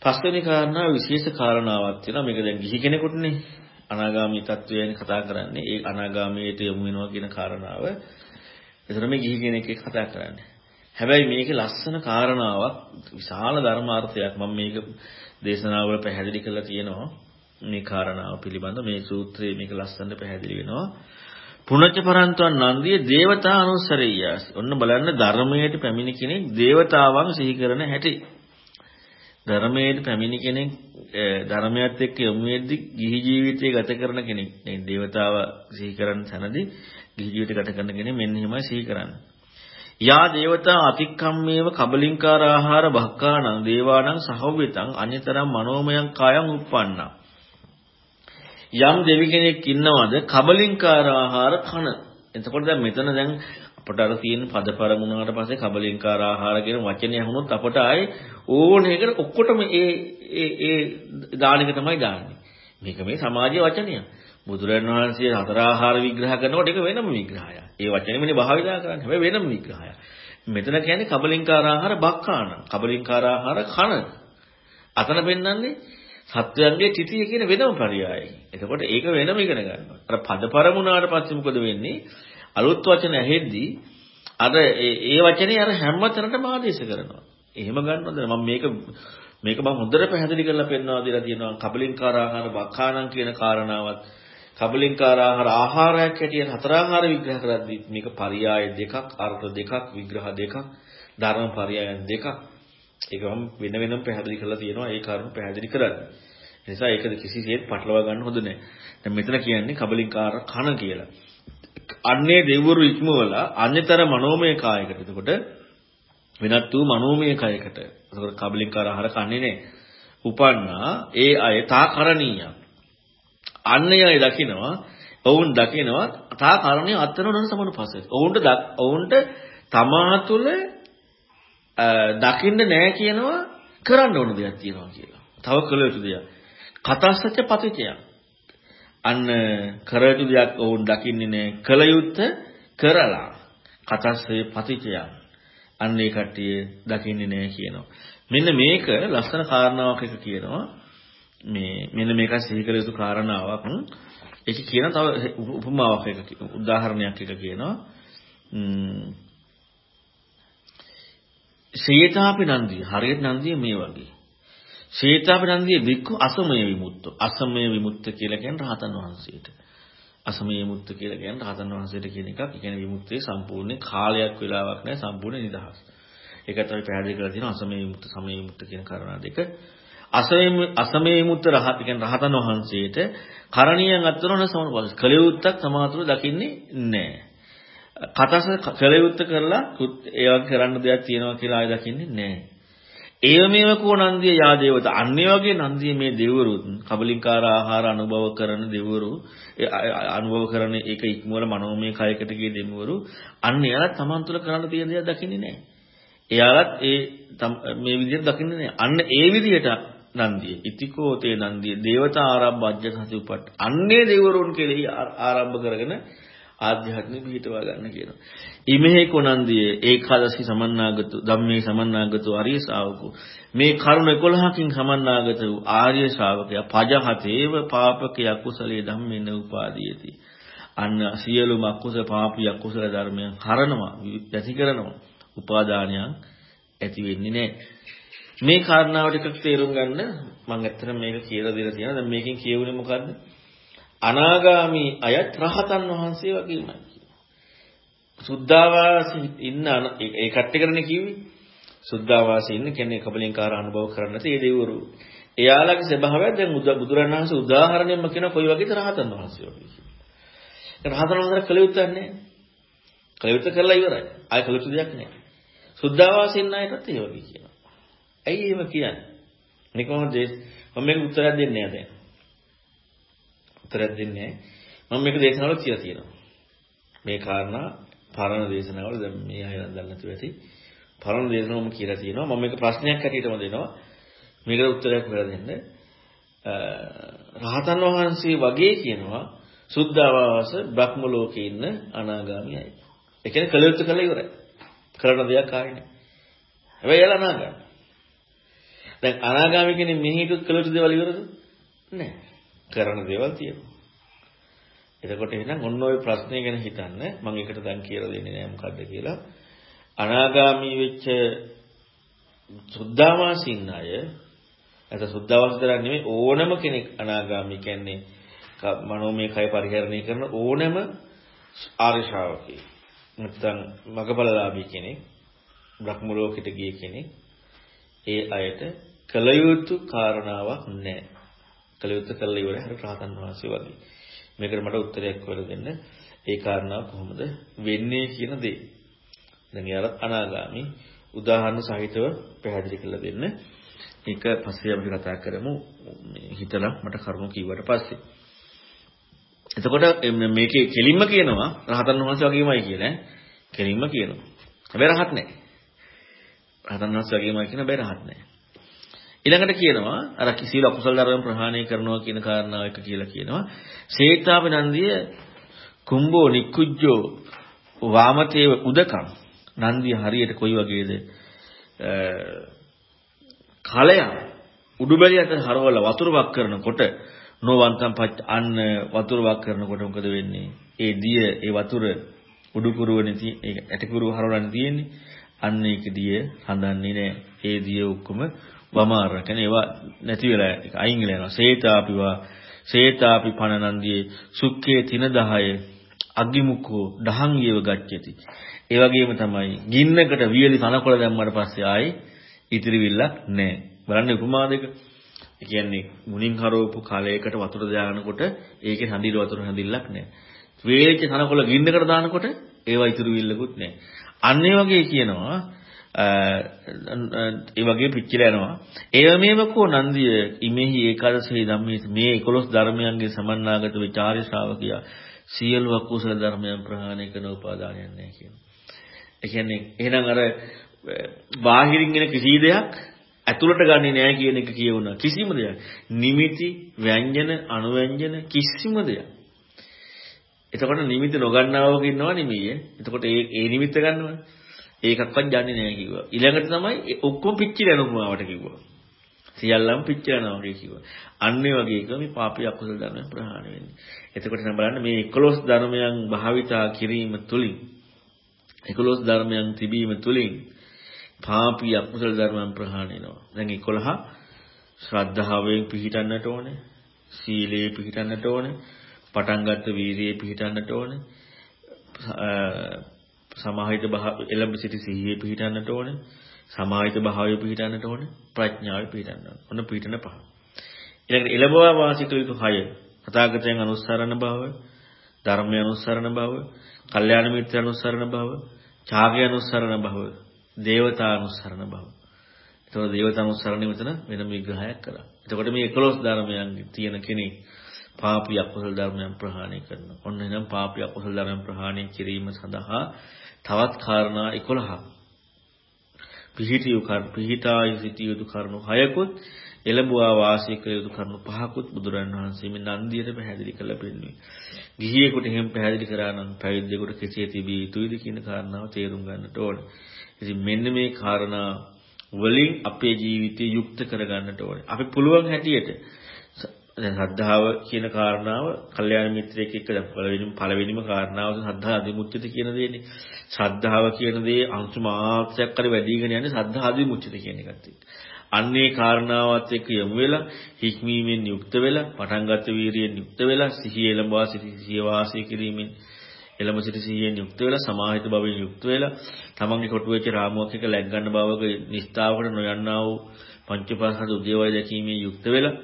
පස්වෙනි කාරණාව විශේෂ කාරණාවක් තියෙනවා. මේක දැන් ගිහි කෙනෙකුටනේ අනාගාමී තත්වයෙන් කතා කරන්නේ. ඒ අනාගාමීට යොමු වෙනවා කියන කාරණාව. එතන මේ ගිහි කෙනෙක් එක්ක කතා කරන්නේ. හැබැයි මේකේ ලස්සන කාරණාවක් විශාල ධර්මාර්ථයක් මම මේක දේශනාවල පැහැදිලි කරලා තියෙනවා. මේ කාරණාව පිළිබඳ මේ සූත්‍රයේ මේක ලස්සනට පැහැදිලි වෙනවා. පුණජ පරන්තුන් නන්දිය දේවතා අනුස්සරියාස. ඔන්න බලන්න ධර්මයට පැමිණි කෙනෙක් දේවතාවන් සිහි කරන හැටි. ධර්මයට පැමිණි කෙනෙක් ධර්මයත් එක්ක යොමු වෙද්දී ගිහි ජීවිතය ගත කරන කෙනෙක්. මේ දේවතාව සිහි කරන තැනදී ගිහි ජීවිතය ගත කරන කෙනෙක් මෙන්න එහෙමයි සිහි කරන්නේ. යා දේවතා අතික්කම්මේව කබලින්කාර ආහාර භක්කාණං දේවාණං සහව්‍යතං අඤ්‍යතරම් මනෝමයං කායං උප්පන්නා යම් දෙවි කෙනෙක් ඉන්නවද කබලින්කාර ආහාර කන. එතකොට දැන් මෙතන දැන් අපට අර තියෙන පදපර වුණාට පස්සේ කබලින්කාර ආහාර කියන වචනේ අහුනොත් අපට ආයේ ඕන එකට ඔක්කොටම ඒ ඒ ඒ දාන එක තමයි දාන්නේ. මේක මේ සමාජීය වචනයක්. බුදුරජාණන් වහන්සේ හතර ආහාර විග්‍රහ කරනකොට ඒක වෙනම විග්‍රහයක්. ඒ වචනේමනේ භාවිතා කරන්නේ. හැබැයි වෙනම විග්‍රහයක්. මෙතන කියන්නේ කබලින්කාර ආහාර බක්කාන. කබලින්කාර ආහාර කන. අතන පෙන්වන්නේ සත්වයන්ගේ තිතිය කියන වෙනම පරයයයි. එතකොට ඒක වෙනම ඉගෙන ගන්නවා. අර පදපරමුණාට පස්සේ මොකද වෙන්නේ? අලුත් වචන ඇහෙද්දී අර ඒ වචනේ අර හැම තැනටම ආදේශ කරනවා. එහෙම ගන්නවද මම මේක මේක මම හොඳට පැහැදිලි කරලා පෙන්වා දීලා තියෙනවා කබලින්කාර ආහාර බක්ඛානම් කියන කාරණාවත් කබලින්කාර ආහාර ආහාරයක් හැටියට හතර ආහාර විග්‍රහ කරද්දී මේක පරයය දෙකක් අර්ථ දෙකක් විග්‍රහ දෙකක් ධර්ම පරයයන් දෙකක් ඒක මම වෙන වෙනම පැහැදිලි කරලා තියෙනවා ඒ කාරණු පැහැදිලි කරන්න. ඒ නිසා ඒක කිසිසේත් පටලවා ගන්න හොඳ නැහැ. දැන් මෙතන කියන්නේ කබලින්කාර කන කියලා. අන්නේ දෙවරු ඉක්මවලා අන්‍යතර මනෝමය කායයකට. එතකොට වෙනත් වූ මනෝමය කයකට. එතකොට කබලින්කාර ආහාර කන්නේ නැහැ. උපන්නා ඒ අය තා කරණීය. අන්නේ අය දකිනවා ඔවුන් දකිනවා තා කරණීය අත්තරන සමනුපස්සය. ඔවුන්ට ඔවුන්ට තමා තුළ දකින්න නෑ කියනවා කරන්න ඕන දෙයක් තියෙනවා කියලා. තව කළ යුතු දෙයක්. කතස්සච පතිචය. අන්න කර යුතු දෙයක් ඔවුන් දකින්නේ නැහැ. කළ යුත්තේ කරලා කතස්සේ පතිචය. අන්න ඒ කට්ටිය දකින්නේ නැහැ කියනවා. මෙන්න මේක ලස්සන කාරණාවක් එක කියනවා. මේ මෙන්න මේක සිහි කළ යුතු කාරණාවක්. ඒක කියන තව උපමාවක් එක උදාහරණයක් එක කියනවා. ශේතාපි නන්දිය හරියට නන්දිය මේ වගේ. ශේතාපි නන්දිය වික්ඛු අසමය විමුක්ත. අසමය විමුක්ත කියලා කියන්නේ රහතන් වහන්සේට. අසමය විමුක්ත කියලා කියන්නේ රහතන් වහන්සේට කියන එකක්. ඒ කියන්නේ විමුක්තිය සම්පූර්ණ කාලයක් වෙලාවක් නැහැ සම්පූර්ණ නිදහස්. ඒකත් අපි පැහැදිලි කරලා තියෙනවා අසමය විමුක්ත සමය විමුක්ත කියන කාරණා දෙක. අසමය අසමය විමුක්ත රහත් කියන්නේ රහතන් වහන්සේට කරණීයන් අත්තරන සමනපස් කලියුත්තක් සමාතුර දකින්නේ නැහැ. කතස කලියුත්ත කරලා ඒවා කරන්න දෙයක් තියෙනවා කියලා ආය දකින්නේ නැහැ. ඒව මේව කෝ නන්දිය යා දේවත අන්නේ වගේ නන්දිය මේ දෙවරුත් කබලින්කාර ආහාර අනුභව කරන දෙවරු අනුභව කරන ඒක ඉක්මවල මනෝමය කයකට ගිය දෙවරු අන්න එයාලා තමන් තුළ කරන්න තියෙන දේවල් දකින්නේ නැහැ. එයාලත් ඒ මේ විදිහට දකින්නේ නැහැ. අන්න ඒ විදිහට නන්දිය. ඉතිකෝ තේ නන්දිය. දේවතා ආරම්භ අජ්ජසති උපට්ඨ. අන්නේ දෙවරුන් කෙරෙහි ආරම්භ කරගෙන ආධ්‍යාත්මික පිහිටවා ගන්න කියනවා. ඉමෙහි කොනන්දියේ ඒකාදශි සමන්නාගත ධම්මේ සමන්නාගත ආර්ය ශාවකෝ. මේ කරුණ 11කින් සමන්නාගත වූ ආර්ය ශාවකයා පජහතේව පාපකේ අකුසලයේ ධම්මේන උපාදීයති. අන්න සියලුම අකුසල පාපී අකුසල ධර්මයන් හරනවා යටි කරනවා. උපාදානයන් ඇති වෙන්නේ නැහැ. මේ කාරණාව ටිකක් තේරුම් ගන්න මම ඇත්තටම මේක කියලා දෙලා තියෙනවා. දැන් මේකෙන් කියවුනේ මොකද්ද? අනාගාමි අයත් රහතන් වහන්සේ වගේමයි සුද්ධාවාසී ඉන්න ඒ කට්ටිය කරන්නේ කිව්වේ සුද්ධාවාසී ඉන්න කියන්නේ කබලින්කාර අනුභව කරන්න නැති ඒ දෙවිවරු එයාලගේ ස්වභාවය දැන් බුදුරණන් වහන්සේ උදාහරණයෙන්ම කියන කොයි වගේද රහතන් වහන්සේ වගේ කියලා. රහතන් වහන්සේ කලියුත්තක් නැහැ. කලියුත්ත කරලා ඉවරයි. ආය කලියුත්ත දෙයක් නැහැ. සුද්ධාවාසී ඉන්න අයටත් ඒ වගේ කියනවා. ඇයි එහෙම කියන්නේ? මේක මම මම මේක උත්තරයක් දෙන්නේ නැහැ දැන්. උත්තරයක් දෙන්නේ නැහැ. මම මේක දේශනාවල කියලා තියෙනවා. මේ කාරණා පරණ දේශනාවල දැන් මේ අය දන්නේ නැතුව ඇති. පරණ දේශනාවම කියලා තියෙනවා. මම මේක ප්‍රශ්නයක් හැටියටම දෙනවා. මේකට උත්තරයක් හොයලා දෙන්න. රහතන් වහන්සේ වගේ කියනවා සුද්ධාවාස බ්‍රහ්ම ලෝකේ ඉන්න අනාගාමී අය. ඒ කියන්නේ කලියුත් කළා ඉවරයි. කරන දෙයක් ආවේ නැහැ. හැබැයි එයාලා අනාගාමී. දැන් අනාගාමී කෙනෙක් මෙහිටුත් කලියුත් දේවල් ඉවරද? නැහැ. කරන දේවල් තියෙනවා. එතකොට එහෙනම් ඔන්න ඔය ප්‍රශ්නේ ගැන හිතන්න මම ඒකට දැන් කියලා දෙන්නේ නෑ මොකද්ද කියලා. අනාගාමී වෙච්ච සුද්ධාවාසින් අය එත සුද්ධාවාසතර නෙමෙයි ඕනම කෙනෙක් අනාගාමී කියන්නේ මනෝමය කය පරිහරණය කරන ඕනම ආර්ය ශ්‍රාවකයෙක්. නැත්නම් මගපලලාභී කෙනෙක් බ්‍රහ්ම ලෝකෙට ගිය කෙනෙක් ඒ අයට කල යුතු කාරණාවක් නැහැ. කළ යුත්තේ කළා ඉවරයි හරි රහතන් වහන්සේ වගේ. මේකට මට උත්තරයක් හොයලා දෙන්න. ඒ කාරණාව කොහොමද වෙන්නේ කියන දේ. දැන් යාලත් අනාගාමි උදාහරණ සහිතව පැහැදිලි කරලා දෙන්න. ඒක පස්සේ අපි කතා කරමු. හිතලා මට කරුණු කිව්වට පස්සේ. එතකොට මේකේ කෙලින්ම කියනවා රහතන් වහන්සේ වගේමයි කියලා. කෙලින්ම කියනවා. හැබැයි රහත් නැහැ. රහතන් වහන්සේ වගේමයි කියන හැබැයි රහත් නැහැ. ඊළඟට කියනවා අර කිසිල අකුසල ධර්ම ප්‍රහාණය කරනවා කියන කාරණාව එක කියලා කියනවා. සේතාපනන්දිය කුම්බෝ නික්කුජ්ජෝ වාමතේව උදකම් නන්දිය හරියට කොයි වගේද කලය උඩුබැලියට හරවලා වතුර වක් කරනකොට නොවන්තම් පච්ච අන්න වතුර වක් කරනකොට මොකද වෙන්නේ? ඒ දිය ඒ වතුර උඩුකුරුවනේ තියෙන්නේ ඇටකුරුව හරවන්න තියෙන්නේ. අන්න ඒක දිය හඳන්නේ නැහැ. ඒ දිය ඔක්කොම වමාර කියන්නේ ඒවා නැති වෙලා අයින් වෙලා යනවා. සේතාපිවා සේතාපි පනනන්දියේ සුක්කේ තින 10 අගිමුකෝ දහං ඊව ගච්ඡති. ඒ වගේම තමයි ගින්නකට වියලි තනකොළ දැම්මට පස්සේ ආයේ ඉතිරි විල්ලක් නැහැ. බලන්න උපමා දෙක. ඒ කියන්නේ මුණින් හරවපු කලයකට වතුර දානකොට ඒකේ හඳිල වතුර හඳිල්ලක් නැහැ. වේලිච්ච තනකොළ ගින්නකට දානකොට ඒවා ඉතුරු විල්ලකුත් නැහැ. අන්න ඒ වගේ කියනවා ඒ වගේ පිච්චිලා යනවා. ඒව මේව කෝ නන්දිය ඉමෙහි ඒකාදශී ධම්මේ මේ 11 ධර්මයන්ගේ සමන්නාගත විචාරය ශ්‍රාවකියා සියලු අකුසල ධර්මයන් ප්‍රහාණය කරන උපාදානයක් නැහැ කියනවා. ඒ කියන්නේ එහෙනම් අර බාහිරින් එන කිසි දෙයක් ඇතුළට ගන්නේ නැහැ කියන එක කියවුණා. කිසිම දෙයක්. නිමිති, ව්‍යංජන, අනුව්‍යංජන කිසිම දෙයක්. එතකොට නිමිති නොගන්නවක ඉන්නවා නෙමෙයි. එතකොට ඒ ඒ නිමිත්ත ගන්නවනේ. ඒකක්වත් යන්නේ නැහැ කිව්වා. ඊළඟට තමයි ඔක්කොම පිච්චිලා යන උපමාවට කිව්වා. සියල්ලම පිච්චෙනවා වගේ කිව්වා. අන්න ඒ වගේ එක මේ පාපී අකුසල ධර්මයන් ප්‍රහාණය වෙන්නේ. එතකොට නම් බලන්න මේ 11 ධර්මයන් භාවිතා කිරීම තුලින් 11 ධර්මයන් තිබීම තුලින් පාපී අකුසල ධර්මයන් ප්‍රහාණය වෙනවා. දැන් 11 ශ්‍රද්ධාවෙන් පිහිටන්නට ඕනේ. සීලේ පිහිටන්නට ඕනේ. පටන් ගත්ත වීරියේ පිහිටන්නට ඕනේ. සමාහිත භාව එළඹ සිටි සිහියේ පිහිටන්නට ඕනේ. සමාහිත භාවයේ පිහිටන්නට ඕනේ. ප්‍රඥාවේ පිහිටන්න ඕනේ. ඔන්න පිහිටන පහ. ඊළඟට එළඹවා වාසිත යුතු 6. තථාගතයන් අනුස්සරණ භාව, ධර්මය අනුස්සරණ භාව, කල්යාණ මිත්‍ර අනුස්සරණ භාව, ඡාගය අනුස්සරණ භාව, දේවතා අනුස්සරණ භාව. ඒතකොට දේවතා අනුස්සරණය මෙතන වෙනම විග්‍රහයක් කරා. එතකොට මේ 11 ධර්මයන් තියෙන කෙනෙක් පාපී අකුසල ධර්මයන් ප්‍රහාණය කරනවා. ඔන්න එනම් පාපී අකුසල ධර්මයන් ප්‍රහාණය කිරීම සඳහා තවත් කාරණා 11ක් පිහිටියු කර පිහිටායි සිටිය යුතු කරුණු 6කුත් එළඹුවා වාසය කළ යුතු කරුණු 5කුත් බුදුරන් වහන්සේ මේ නන්දියට පැහැදිලි කරලා පෙන්වුවේ. ගිහියෙකුට එහෙම පැහැදිලි කරා නම් පැවිද්දෙකුට කෙසේ තිබිය යුතුයිද කියන කාරණාව තේරුම් ගන්නට ඕනේ. ඉතින් මෙන්න මේ කාරණා වලින් අපේ ජීවිතය යුක්ත කරගන්නට ඕනේ. අපි පුළුවන් හැටියට දැන් ශ්‍රද්ධාව කියන කාරණාව කල්යාණ මිත්‍රයෙක් එක්ක පළවෙනිම පළවෙනිම කාරණාව ශ්‍රද්ධා අධිමුච්චිත කියන දේනේ. ශ්‍රද්ධාව කියන දේ අංශු මාත්‍රයක් හරි වැඩිගෙන යන්නේ ශ්‍රද්ධා අධිමුච්චිත කියන එකත් එක්ක. අන්නේ කාරණාවත් එක්ක යමු වෙලා හික්මීමෙන් යුක්ත වෙලා පටන් ගත්ත වීරියෙන් යුක්ත වෙලා සිහිය එළඹවා සිහිය වාසය කිරීමෙන් එළඹ සිට සිහියෙන් යුක්ත වෙලා සමාහිත භවෙන් යුක්ත වෙලා තමන්ගේ කොටු වෙච්ච රාමුවක් එක läග් ගන්න බවක නිස්තාවකට නොයන්නා වූ පංචපාසද උදේවය දැකීමේ යුක්ත වෙලා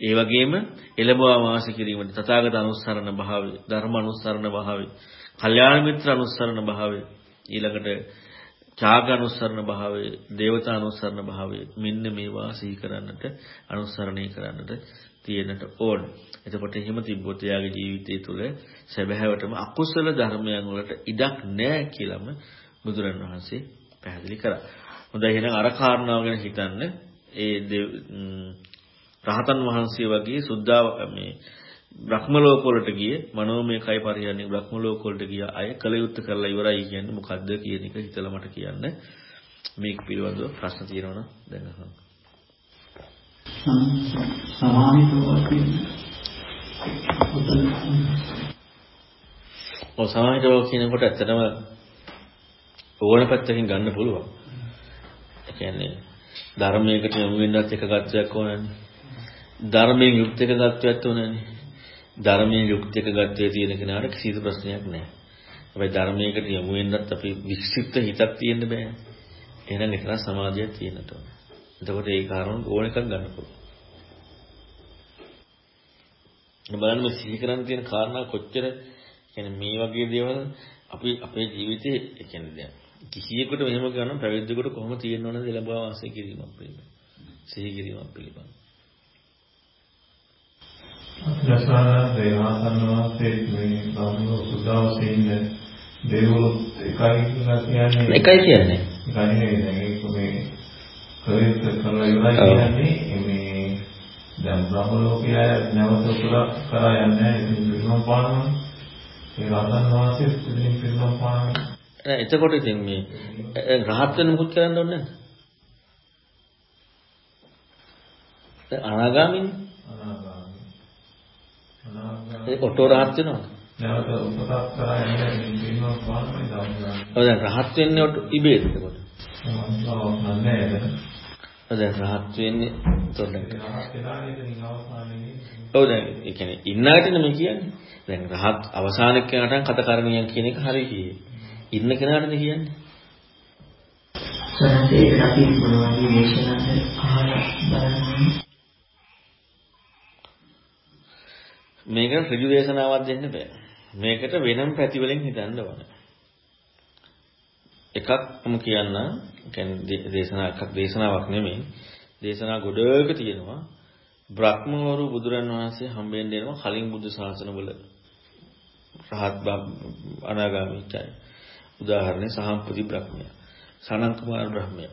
ඒ වගේම එළඹවා වාසය කිරීමට තථාගත අනුස්සරණ භාවය, ධර්ම අනුස්සරණ භාවය, කල්යාණ මිත්‍ර අනුස්සරණ භාවය, ඊළඟට ත්‍යාග අනුස්සරණ භාවය, දේවතා අනුස්සරණ භාවය මෙන්න මේවා සිහි කරන්නට අනුස්සරණය කරන්නට තියෙනට ඕන. එතකොට එහෙම තිබ්බොත් එයාගේ ජීවිතය තුළ සැබෑවටම අකුසල ධර්මයන් වලට ඉඩක් නැහැ කියලාම බුදුරණවහන්සේ පැහැදිලි කරා. හොඳයි එහෙනම් අර කාරණාව ගැන හිතන්න. ඒ රහතන් වහන්සේ වගේ සුද්ධා මේ බ්‍රහ්ම ලෝක වලට ගියේ මනෝමය කය පරිහරණය බ්‍රහ්ම ලෝක වලට ගිය අය කලයුත්ත කරලා ඉවරයි කියන්නේ මොකද්ද කියන එක හිතලා මට කියන්න මේක පිළිබඳව ප්‍රශ්න තියෙනවා නම් දැන් අහන්න. ඔව් සමාහිතව කියනකොට ඇත්තටම ඕන පැත්තකින් ගන්න පුළුවන්. ඒ කියන්නේ ධර්මයකට යොමු වෙන්නත් එක ගත්තයක් ඕනනේ. ධර්මයෙන් යුක්ත එක தත්වයක් උනනේ. ධර්මයෙන් යුක්ත එක ගත්තේ තියෙන කෙනාට කිසිදු ප්‍රශ්නයක් නැහැ. හැබැයි ධර්මයකට යොමු වෙන්නත් අපි වික්ෂිප්ත හිතක් තියෙන්න බෑ. එහෙනම් එතන සමාධියක් තියෙන්නට ඕන. එතකොට ඒ කාරණා ඕන එකක් ගන්න පුළුවන්. බලන්න මේ සිහි කරන්න තියෙන කාරණා කොච්චර කියන්නේ මේ වගේ දේවල් අපි අපේ ජීවිතේ කියන්නේ දැන් කිසියෙකුට මෙහෙම කරන පැවිද්දෙකුට කොහොම තියෙන්න ඕනද ළඹා වාසය කිරීමක් පිළිබඳ. සිහි කිරීමක් පිළිබඳ. දසාන දේවාසන්න වාසේ මේ බමුණු සුදාවසේ ඉන්න දේවලුත් එකයි කියලා කියන්නේ. එකයි කියන්නේ. එකයි නෙවෙයි ඒක මේ කලිත කරලා ඉවරයි කියන්නේ මේ දැන් බ්‍රහ්ම ලෝකයේ නැවත උතර කරා යන්නේ ඉතින් පිරුණම් පානවා ඒ රහතන් වහන්සේ ඉතින් පිරුණම් පානවා එතකොට ඉතින් මේ රහත් වෙන මොකද කරන්න ඕනේ නැද්ද අනාගාමිනේ ඒක ඔටෝ රහත් වෙනවද? නැවත රහත් වෙන්නේ ඉබේද එතකොට? දැන් රහත් වෙන්නේ තොරෙන්. ඔව් දැන් ඒ කියන්නේ ඉන්නාට නෙමෙයි කියන්නේ. දැන් රහත් අවසාන කෙනාට කතකරණියන් කියන එක හරිය කියේ. ඉන්න කෙනාටනේ කියන්නේ. සරණේට අපි මොනවගේ දේශනාද අහලා බලන්නේ මේකට ඍජු දේශනාවක් දෙන්න බෑ. මේකට වෙනම පැති වලින් හිතන්න ඕන. එකක් මම කියන්න කියන්නේ දේශනා එකක් දේශනාවක් නෙමෙයි. දේශනා ගොඩක තියෙනවා. බ්‍රහ්මවරු බුදුරන් වහන්සේ හම්බෙන්න එනවා කලින් බුදු ශාසනවල රහත් අනාගාමීචයි. උදාහරණේ සහම්පති බ්‍රහ්මයා. සනන් කුමාර බ්‍රහ්මයා.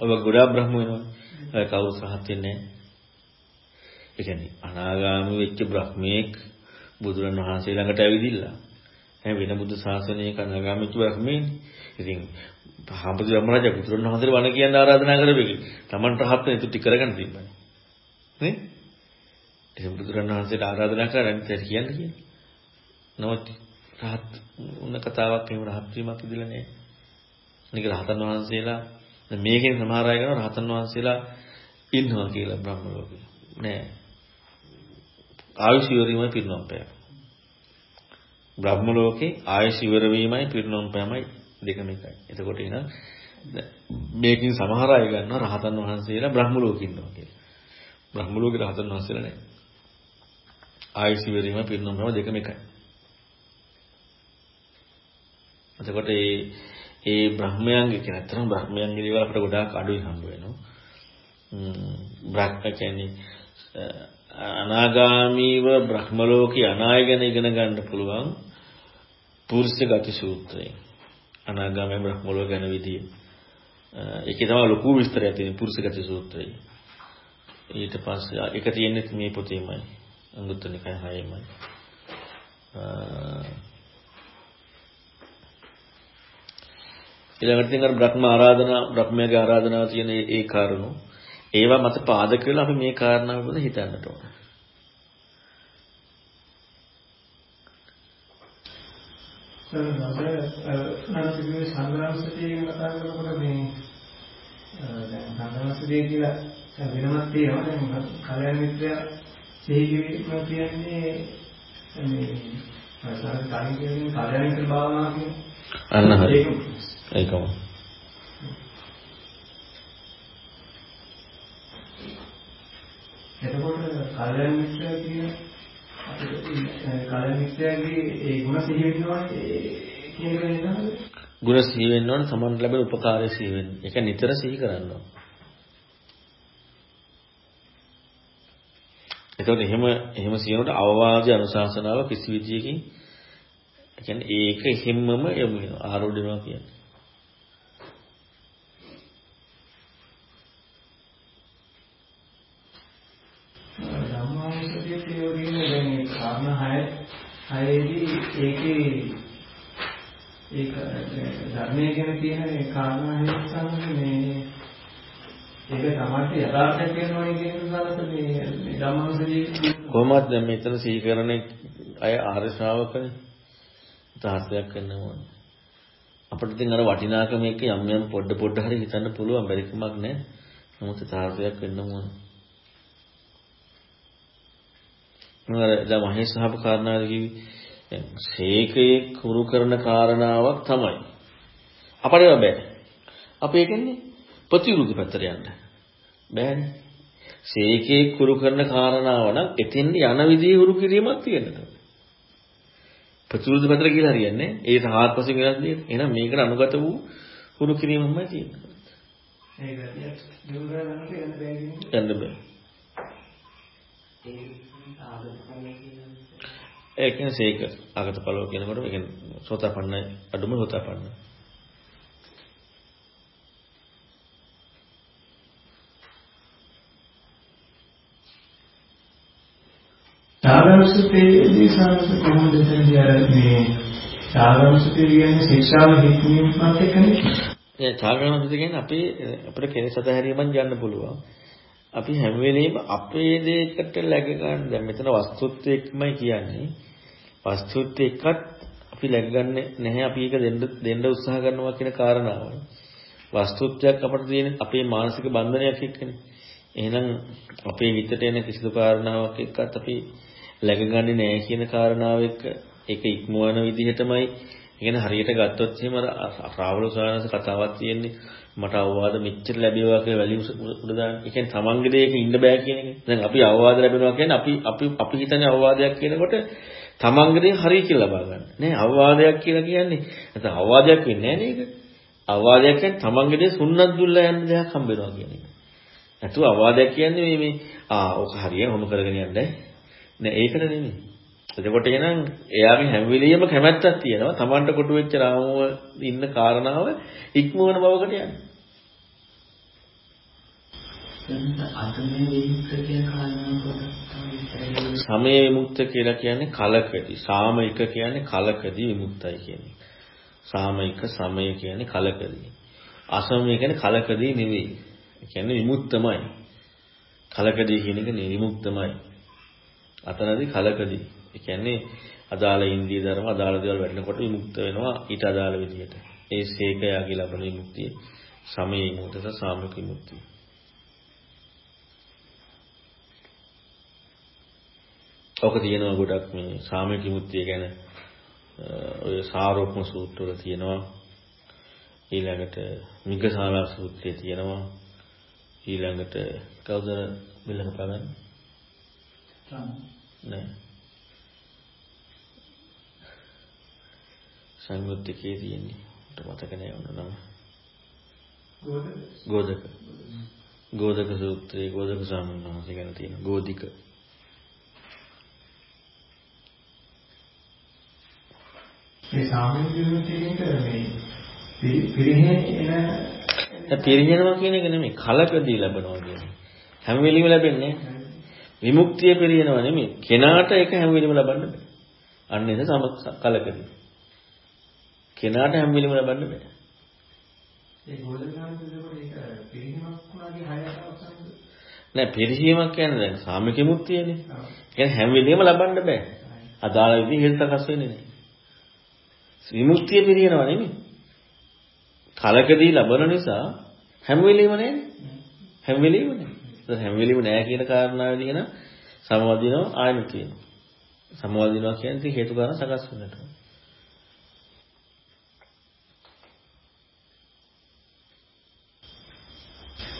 ඔය ගොඩාක් බ්‍රහ්ම වෙනවා. ඔය කවුරු සහත් වෙන්නේ නැහැ. ඒ කියන්නේ අනාගාමී වෙච්ච බ්‍රහ්මීෙක් බුදුරන් වහන්සේ ළඟට ඇවිදිලා. ඈ වෙන බුදු ශාසනයක අනාගාමී වෙච්ච බ්‍රහ්මීනේ. ඉතින් හාමුදුරු ධම්මරාජ බුදුරන් වහන්සේට වණ කියන්න ආරාධනා කරපෙකි. Taman රහත් වෙන තු ටික කරගන්න තිබ්බනේ. නේ? ඉතින් බුදුරන් වහන්සේට ආරාධනා කරලා අනිත් කියන්නේ කියන්නේ. නමුත් රහත් උන්න කතාවක් එහෙම රහත් වීමක් ඉදලා නැහැ. නික රහතන් වහන්සේලා මේකෙන් සමහර අය කරනවා රහතන් වහන්සේලා ඉන්නවා කියලා බ්‍රහ්ම ලෝකේ. නෑ. ආයුෂ ඉවරීමයි පිරිනොම් පෑම. බ්‍රහ්ම ලෝකේ ආයුෂ ඉවර වීමයි පිරිනොම් පෑමයි දෙකම එකයි. එතකොට එන මේකෙන් සමහර අය ගන්නවා රහතන් වහන්සේලා බ්‍රහ්ම ලෝකේ ඉන්නවා කියලා. බ්‍රහ්ම ලෝකේ රහතන් වහන්සේලා නෑ. ආයුෂ ඉවරීමයි පිරිනොම් පෑම දෙකම එකයි. එතකොට ඒ ඒ බ්‍රහ්මයන්ගේ කියන අතරම බ්‍රහ්මයන්ගේ දේවල් අපිට ගොඩාක් අඩුයි හම්බ වෙනවා. බ්‍රහ්ම කියන්නේ අනාගාමීව බ්‍රහ්ම ලෝකේ අනායගෙන ඉගෙන ගන්න පුළුවන් පුරුෂ ගති සූත්‍රය. අනාගාමී බ්‍රහ්ම ලෝක ගැන විදිය. ඒකේ තමයි ලොකු විස්තරයක් තියෙන පුරුෂ ගති සූත්‍රය. ඊට පස්සේ ඒක තියෙන්නේ මේ පොතේමයි. අංගුත්තර නිකාය 6ෙමයි. ඊළඟට තියෙන අර බ්‍රහ්ම ආරාධනා බ්‍රහ්මයාගේ ආරාධනාව තියෙන ඒ කාරණු ඒවා මත පාදක වෙලා අපි මේ කාරණාව ගැන හිතන්නට ඕන. සර් සංග්‍රාමසතිය කතා කරනකොට මේ දැන් සංග්‍රාමසතිය කියලා වෙනමක් තියෙනවා. දැන් කල්‍යාණ මිත්‍ර සිහි කිරීම කියන්නේ මේ සර් කලින් කියන්නේ කල්‍යාණ මිත්‍ර භාවනාව කියන්නේ. අන්න හරි. ඒකම එතකොට කල්‍යාණ මිත්‍රය කියන අපිට කල්‍යාණ මිත්‍රයගේ ඒ ಗುಣ සිහි වෙනවා කියන එක නේද? ගුණ සිහි වෙන්න ඕන සමන් ලැබෙන උපකාරය සිහි වෙන්න. ඒක නිතර සිහි කරන්න ඕන. එතකොට එහෙම එහෙම සියනකොට අවවාද අනුශාසනාව කිසි විදියකින් කියන්නේ ඒක හිම්මම යමු වෙනවා ආරෝඩනවා කියන්නේ. හයේදී ඒකේ ඒක ධර්මයේ ගැන තියෙන ඒ කාරණා හිතන්නේ මේ ඒක තමයි යථාර්ථයක් වෙනවනේ කියන සාරත මේ ධම්මවිසදී කොහොමද දැන් මෙතන සීකරණේ අය ආර්ය ශ්‍රාවකනේ? තාර්ථයක් වෙන්න ඕන. අපිට ඉතින් අර වටිනාකම එක යම් යම් පොඩ පොඩ හරි හිතන්න පුළුවන් බැරිකමක් නැහැ නමුත් තාර්ථයක් වෙන්න ඕන. මම අර දැන් මහේශ සහප කාරණාවල කිව්වේ දැන් ශේකයේ කුරු කරන කාරණාවක් තමයි. අපිට බෑ. අපි ඒකන්නේ ප්‍රතිවිරුද්ධ පැත්තට යන්න. බෑනේ. ශේකයේ කුරු කරන කාරණාව නම් එතෙන් යන විදිහේ උරු කිරීමක් තියෙනවා. ප්‍රතිවිරුද්ධ පැත්තට කියලා හරියන්නේ. ඒ සාහත්පසින් වෙනස් දෙයක්. එහෙනම් මේකට අනුගත වූ උරු කිරීමමයි තියෙන්නේ. ඒක දියුණු කරගන්නට යන්න බෑ කියන්නේ. යන්න බෑ. ඒ කියන්නේ සීක අගතපලව කියනකොට ඒ කියන්නේ සෝතාපන්න අඩුම සෝතාපන්න. සාගරසුතේදී සාගත කොහොමද එතනදී අර මේ සාගරසුතේ කියන්නේ ශික්ෂාව හික්මීමත් එක්කනේ. ඒ සාගරසුතේ කියන්නේ අපි අපිට කෙනෙක් සතහැරීමෙන් යන්න පුළුවන්. අපි හැම වෙලෙම අපේ දෙයකට läග ගන්න. දැන් මෙතන වස්තුත් එක්කමයි කියන්නේ. වස්තුත් එක්කත් අපි läග ගන්න නැහැ. අපි ඒක දෙන්න දෙන්න උත්සාහ කරනවා කියන කාරණාව වස්තුත්වයක් අපිට තියෙන අපේ මානසික බන්ධනයක් එක්කනේ. එහෙනම් අපේ හිතට එන කිසිදු කාරණාවක් එක්කත් අපි läග ගන්නේ නැහැ කියන කාරණාව එක්ක ඒක ඉක්මවන විදිහටමයි. ඉගෙන හරියට ගත්තොත් එහෙම රාවල සානස කතාවක් තියෙන්නේ. මට අවවාද මෙච්චර ලැබේවා කියලා වැලිය උඩ දාන්න. ඒ කියන්නේ තමන්ගේ දෙයක ඉන්න බෑ කියන එක. දැන් අපි අවවාද ලැබෙනවා කියන්නේ අපි අපි අපි හිතන්නේ අවවාදයක් කියනකොට තමන්ගේ දේ හරිය කියලා ලබා ගන්න. නෑ අවවාදයක් කියලා කියන්නේ නැත්නම් අවවාදයක් වෙන්නේ නෑ නේද? අවවාදයක් කියන්නේ තමන්ගේ දේ සුන්නත් දුල්ලා යන දෙයක් හම්බ වෙනවා කියන එක. නැතුව අවවාදයක් කියන්නේ මේ මේ ආ ඔක හරියට හොම කරගෙන යන්නේ නෑ ඒකට නෙමෙයි. එතකොට එහෙනම් එයාගේ හැම වෙලෙම කැමැත්තක් තියෙනවා Tamanට කොටු වෙච්ච රාමුව ඉන්න කාරණාව ඉක්මවන බවකට යන්න. අතමේ විමුක්ත කියන කාරණාව පොඩ්ඩක් සමේ විමුක්ත කියලා කියන්නේ කලකදී. සාමයික කියන්නේ කලකදී විමුක්තයි කියන්නේ. සාමයික සමය කියන්නේ කලකදී. අසමය කියන්නේ කලකදී නෙවෙයි. ඒ කියන්නේ විමුක්තමයි. කලකදී කියන එක නිවිමුක්තමයි. අතනදී කලකදී. ඒ කියන්නේ අදාළ ඉන්දිය ධර්ම අදාළ දේවල් වැඩෙනකොට විමුක්ත වෙනවා ඊට අදාළ විදිහට. ඒ සීකයාගේ ලබන විමුක්තිය සමයේ විමුක්තස සාමික විමුක්තිය. ඔක තියෙනවා ගොඩක් මේ සාමික විමුක්තිය ගැන ඔය සාරෝපම සූත්‍රවල තියෙනවා. ඊළඟට මිගසාලා සූත්‍රයේ තියෙනවා. ඊළඟට කවුද මිලක පගන්නේ? නෑ. සංයුත්තිකේ තියෙන්නේ. මට මතක නෑ වුණ නම. ගෝධක. ගෝධක සූත්‍රයේ ගෝධක ස්වාමීන් වහන්සේ ගැන තියෙන ගෝධික. මේ සාමාන්‍ය ජීවිතයේක මේ පිරිහෙන එන පිරිහෙනවා කියන එක නෙමෙයි කලකදී ලැබනවා කියන්නේ. හැම වෙලෙම ලැබෙන්නේ විමුක්තිය පිරිනව නෙමෙයි. කෙනාට ඒක හැම වෙලෙම ලබන්න බෑ. අන්න ඒක සම කලකදී. කෙනාට හැම වෙලෙම ලබන්න බෑ. ඒ? නෑ පිරිහීමක් කියන්නේ දැන් සාමික මුක්තියනේ. ඒ හැම වෙලෙම ලබන්න බෑ. අදාළ විදිහට සකස් වෙන්නේ නෑ. විමුක්තිය පිරිනව නෙමෙයි. කලකදී ලබන නිසා හැම වෙලෙම නෑනේ. හැම වෙලෙම නෑ. ඒක හැම වෙලෙම නෑ කියන කාරණාවදී එන සමවදිනවා ආයම කියනවා. සමවදිනවා කියන්නේ හේතු කාරණා සකස් වෙන්නට. සෝනාසි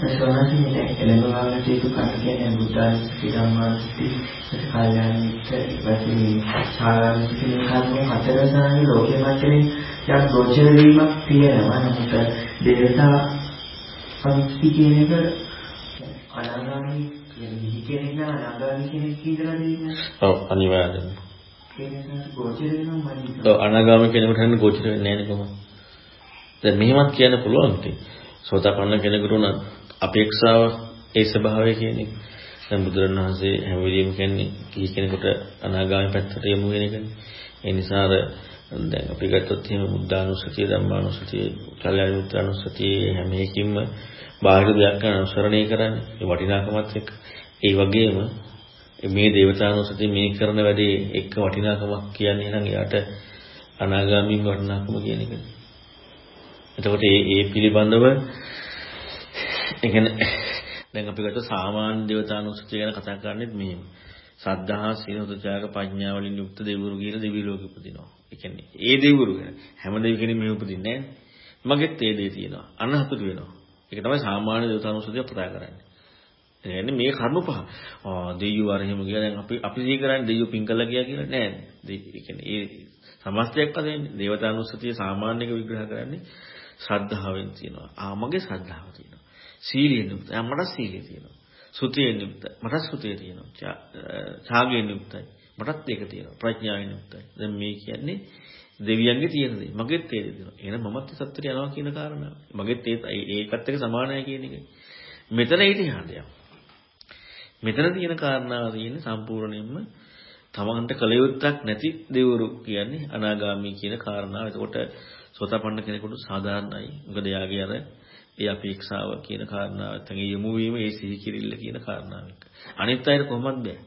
එළඹවාගෙන සිටු කට කියන්නේ බුද්ධානුස්සති ධම්මානුස්සති කල්යාණිත වශයෙන් සාරාංශ කියන කරුණු හතර සාරේ ලෝකෙ මැත්තේ යම් ගෝචර වීමක් තියෙනවා. නමුත් දේවතා සංස්කෘති කියන එක අනාගාමී කියන්නේ කෙනෙක් නම් අනාගාමී කෙනෙක් කියලා දෙන්නේ. ඔව් අනිවාර්යෙන්ම කියන්නේ ගෝචර වෙනවා මදි ඔව් අනාගාමී කෙනෙකුට හරියට ගෝචර වෙන්නේ නැහැ නේ කොහොමද? දැන් මෙහෙමත් කියන්න පුළුවන් ඉතින් සෝතාපන්න කෙනෙකුට උනත් අපේක්ෂාව ඒ ස්වභාවය කියන්නේ දැන් බුදුරණවහන්සේ හැම වෙලෙම කියන්නේ කී කෙනෙකුට අනාගාමී පැත්තට යමු වෙන එකනේ. ඒ නිසා අර දැන් අපි ගත්තොත් එහෙම බුද්ධානුස්සතිය ධම්මානුස්සතිය කල්යාණ මිත්‍රානුස්සතිය හැම එකකින්ම බාහිර දෙයක් ගන්න අනුසරණය කරන්නේ. ඒ වටිනාකමත් එක්ක. ඒ වගේම මේ දේවතානුස්සතිය මේ කරන වැඩේ එක්ක වටිනාකමක් කියන්නේ නම් එයාට අනාගාමී වටිනාකම කියන එකනේ. එතකොට ඒ ඒ පිළිබඳව ඒ කියන්නේ දැන් අපි ගත්ත සාමාන්‍ය දේවතානුස්සතිය ගැන කතා කරන්නේත් මෙහෙම. සද්ධා සීල උදචාරක ප්‍රඥා වලින් යුක්ත දෙවිවරු කියන දෙවි ලෝකෙ උපදිනවා. ඒ කියන්නේ ඒ දෙවිවරු ගැන හැම දෙවි කෙනෙක් මෙහෙ උපදින්නේ නැහැ. මගෙත් ඒ දේ තියෙනවා. අනහතුරු වෙනවා. ඒක තමයි සාමාන්‍ය දේවතානුස්සතිය කතා කරන්නේ. ඒ කියන්නේ මේ කරුණු පහ. ආ දෙවියෝ අර එහෙම ගියා දැන් අපි අපි සිහි කරන්නේ දෙවියෝ පින් කළා ගියා කියලා නෑ. ඒ කියන්නේ ඒ සමස්තයක් වශයෙන් දේවතානුස්සතිය සාමාන්‍යක විග්‍රහ කරන්නේ ශ්‍රද්ධාවෙන් තියෙනවා. ආ මගේ ශ්‍රද්ධාව තියෙනවා. සීලයෙන් යුක්තයි. මට සීලය තියෙනවා. සුතියෙන් යුක්තයි. මට සුතිය තියෙනවා. ඡාගයෙන් යුක්තයි. මටත් ඒක තියෙනවා. ප්‍රඥාවෙන් යුක්තයි. දැන් මේ කියන්නේ දෙවියන්ගේ තියෙන දේ. මගෙත් ඒ දේ තියෙනවා. එහෙනම් මමත් සත්‍තර යනවා කියන කාරණාව. මගෙත් ඒ ඒකත් එක්ක සමානයි කියන එක. මෙතන ඉතිහාසයක්. මෙතන තියෙන කාරණාව තියෙන්නේ සම්පූර්ණයෙන්ම තමන්ට කල යුත්තක් නැති දෙවරු කියන්නේ අනාගාමී කියන කාරණාව. එතකොට සෝතාපන්න කෙනෙකුට සාධාරණයි. මොකද යාගේ අර ඒ අපේක්ෂාව කියන කාරණාව නැත්නම් ඒ යොමු වීම ඒ සිහි කිරිල්ල කියන කාරණාව එක. අනිත් අයට කොහොමද බෑ?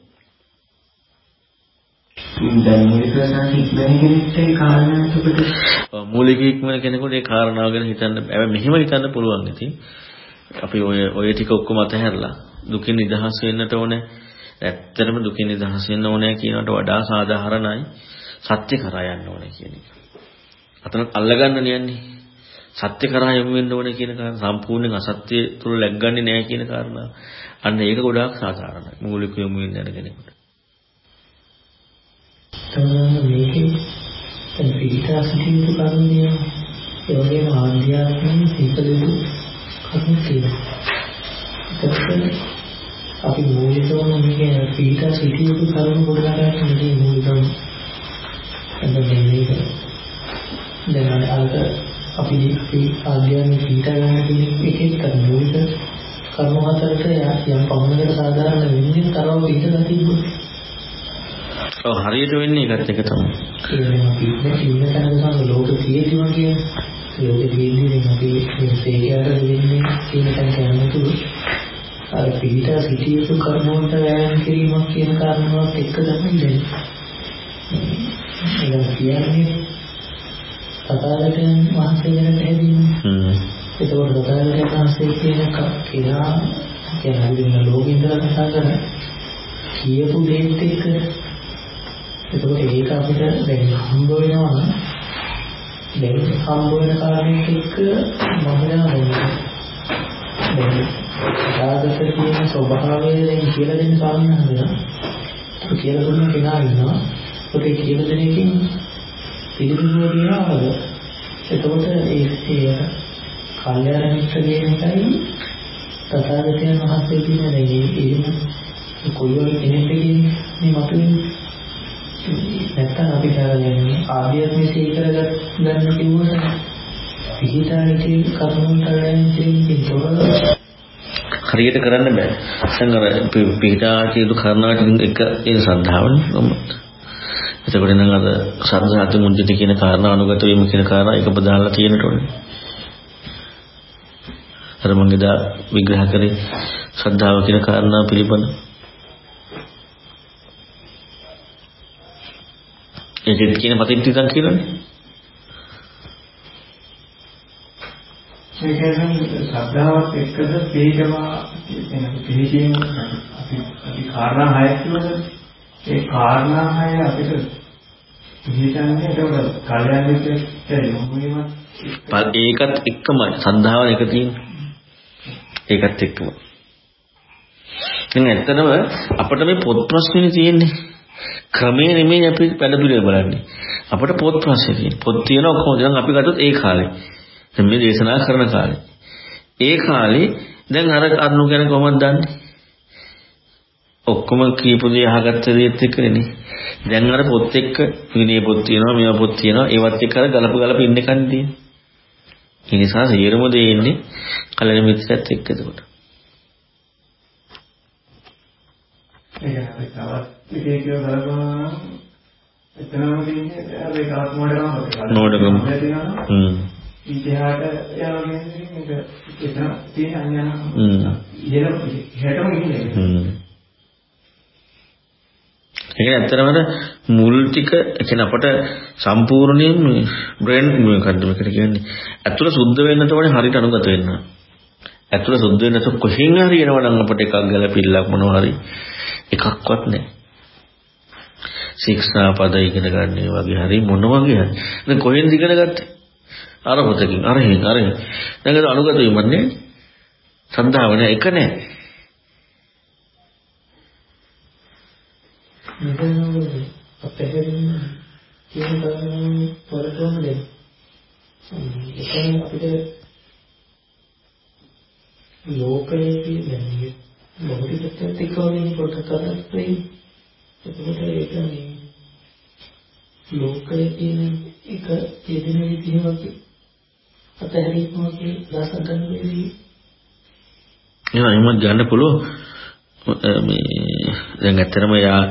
මූලික ඉක්මන කෙනෙකුට ඒ කාරණාව ගැන හිතන්න බෑ. මෙහෙම හිතන්න පුළුවන් ඉතින්. අපි ඔය ඔය ටික ඔක්කොම අතහැරලා දුකින් නිදහස් වෙන්නට ඕනේ. ඇත්තටම දුකින් නිදහස් වෙන්න ඕනේ කියනකට වඩා සාධාරණයි සත්‍ය කරා යන්න ඕනේ කියන එක. අතන අල්ලගන්න නියන්නේ. සත්‍ය කරා යමු වෙන්න ඕනේ කියන කාරණා සම්පූර්ණයෙන් අසත්‍ය තුල läග්ගන්නේ නැහැ කියන කාරණා. අන්න ඒක ගොඩාක් සාධාරණයි. මූලික යමු වෙන්න යන කෙනෙකුට. තමයි මේකේ දැන් පිටා සිටින කරුණිය ඒ වගේම ආධ්‍යාත්මික සීකලු කරුණු තියෙනවා. ඒකත් අපි මූලිකවම මේක පිටා සිටින කරුණු ගොඩනගන්න මේ මූලිකවම එතන මේක දැන් අර අපි අපි ආධ්‍යාත්මික පිටා ගන්න කියන එකේ මූලික කර්ම හතරට යම් පමණකට සාධාරණ වෙන්නේ තරව පිටලා තිබ්බොත්. ඔව් හරියට වෙන්නේ ඒකත් එක තමයි. වෙනවා පිටේ ඉන්න තැනක තමයි ලෝක තියෙනවා කියන්නේ. ලෝක තියෙන්නේ අපි මේ සේකයට දෙන්නේ කියන තැනට යන්නතුළු. අර පිට සිටියසු කර්ම වලට වෑයම් කිරීමක් කියන කාරණාවත් එක්ක තමයි දෙන්නේ. ඒක කියන්නේ තථාගතයන් වහන්සේ ගැන පැහැදිලිනේ. හ්ම්. ඒකවල තථාගතයන් වහන්සේ කියන කෙනා කියන අදින ලෝකෙ ඉඳලා කතා කරන කියපු දේත් එක්ක එතකොට ඒක අපිට දැන් හම්බ වෙනවා දැන් හම්බ වෙන කාරණේත් එක්ක මම දැනගන්නවා. දැන් තථාගත කියන ස්වභාවය දැන් කියලා දෙන්න සාමාන්‍යද? ඒක කියලා දුන්න කෙනා ඉන්නවා. ඒක කියලා දෙන එකකින් පිළිබිඹුව තියනවාද? එතකොට ඒ ඒ කල්යාණ මිත්‍ර කියන එකයි තථාගතයන් වහන්සේ කියන දේ එහෙම කොයි වගේ කෙනෙක්ද කියන්නේ මේ මතුවෙන්නේ නැත්තම් අපි කරගන්නේ ආධ්‍යාත්මික සීකර ගන්න කිව්වොත් පිහිටානිතේ කර්මන්තරයෙන් කියන්නේ හරියට කරන්න බෑ. දැන් අර පිටා කියන කර්ණාටින් එක ඒ සද්ධාවනේ. එතකොට නම් අර සද්ධාතු මුද්දිත කියන කාරණා අනුගත වීම කියන කාරණා එක බදාලා තියෙනට ඕනේ. අර මම එදා විග්‍රහ කරේ ශ්‍රද්ධාව කියන කාරණා පිළිබඳ. ඒකෙත් කියන පතින්තිකම් කියනනේ. ඒ කියන්නේ ශ්‍රද්ධාවත් එක්කද පිළිගමා එන පිළිගීම අපි අපි කාරණා හයක් කියනද ඒ කාරණා හය අපිට පිළිගන්නේ ඒක කල්යනා මිත්‍රය යොමු වීමත් ඒකත් එක්කමයි සද්ධාව එක තියෙන්නේ. ඒකත් එක්කම. දැන් ඇත්තටම අපිට මේ පොත් ප්‍රශ්නේ තියෙන්නේ. ක්‍රමේ නෙමෙයි අපි වැඩ පිළිවෙල බලන්නේ. අපිට පොත් ප්‍රශ්නේ තියෙන්නේ. පොත් තියෙන ඔක්කොම දැන් අපි ගත්තොත් ඒ කාලේ. දැන් මේ දේශනා කරන කාලේ. ඒ කාලේ දැන් අර අරුණු ගැන කොහොමද දන්නේ? ඔක්කොම කියපු දේ අහගත්ත දේත් එක්කනේ. දැන් අර පොත් එක්ක විනය පොත් තියෙනවා, මේවා පොත් තියෙනවා. ඒවත් එක්ක අර ගලප ගලප ඉන්න කන්නේ. ඒ නිසා සියලුම දේ ඉන්නේ කලන මිත්‍රයත් එක්ක එතකොට. ඒක තවත් එකේ කියලා බලපුවම එතනම තියෙන්නේ අපි තවත් මොඩකම මොඩකම. හ්ම්. ඉතිහාට යනවා කියන්නේ මේක එතන තියෙන අඥාන හ්ම්. ඉහෙලම ඉහෙටම ඉන්නේ. හ්ම්. ඒක ඇත්තටම මුල් ටික කියන අපට සම්පූර්ණයෙන් බ්‍රේන් මොකක්ද මේකට කියන්නේ ඇතුළ සුද්ධ වෙන්නට ඕනේ හරියට අනුගත වෙන්න. ඇතුළ සුද්ධ වෙන්නට කොහෙන් හරි එනවා නම් අපට එකක් ගැලපිල්ලක් මොනවා හරි එකක්වත් නැහැ. ශික්ෂා පද ඉගෙන ගන්න වගේ හරි මොන වගේ හරි. දැන් කොහෙන්ද ඉගෙන ගත්තේ? අර පොතකින් අරහෙන් අරහෙන්. දැන් ඒක අනුගත වීමක් නේ. සන්දාව නෑ එක නෑ. මෙතන අපහැදින්න කියන කාරණාව පොරටම දෙන්න. එතන අපිට ලෝකයේ කියන්නේ බෞද්ධ පැත්තත් එක්ක වගේ පොඩ්ඩක් අදහස් වෙයි. එතකොට ඒක මේ ලෝකයේ කියන එක යෙදෙන විදිහක් අතහැරීමක් දාස ගන්න වෙයි. එහෙනම් එහෙම ගන්න පුළුවන්. මේ දැන් ඇත්තටම යා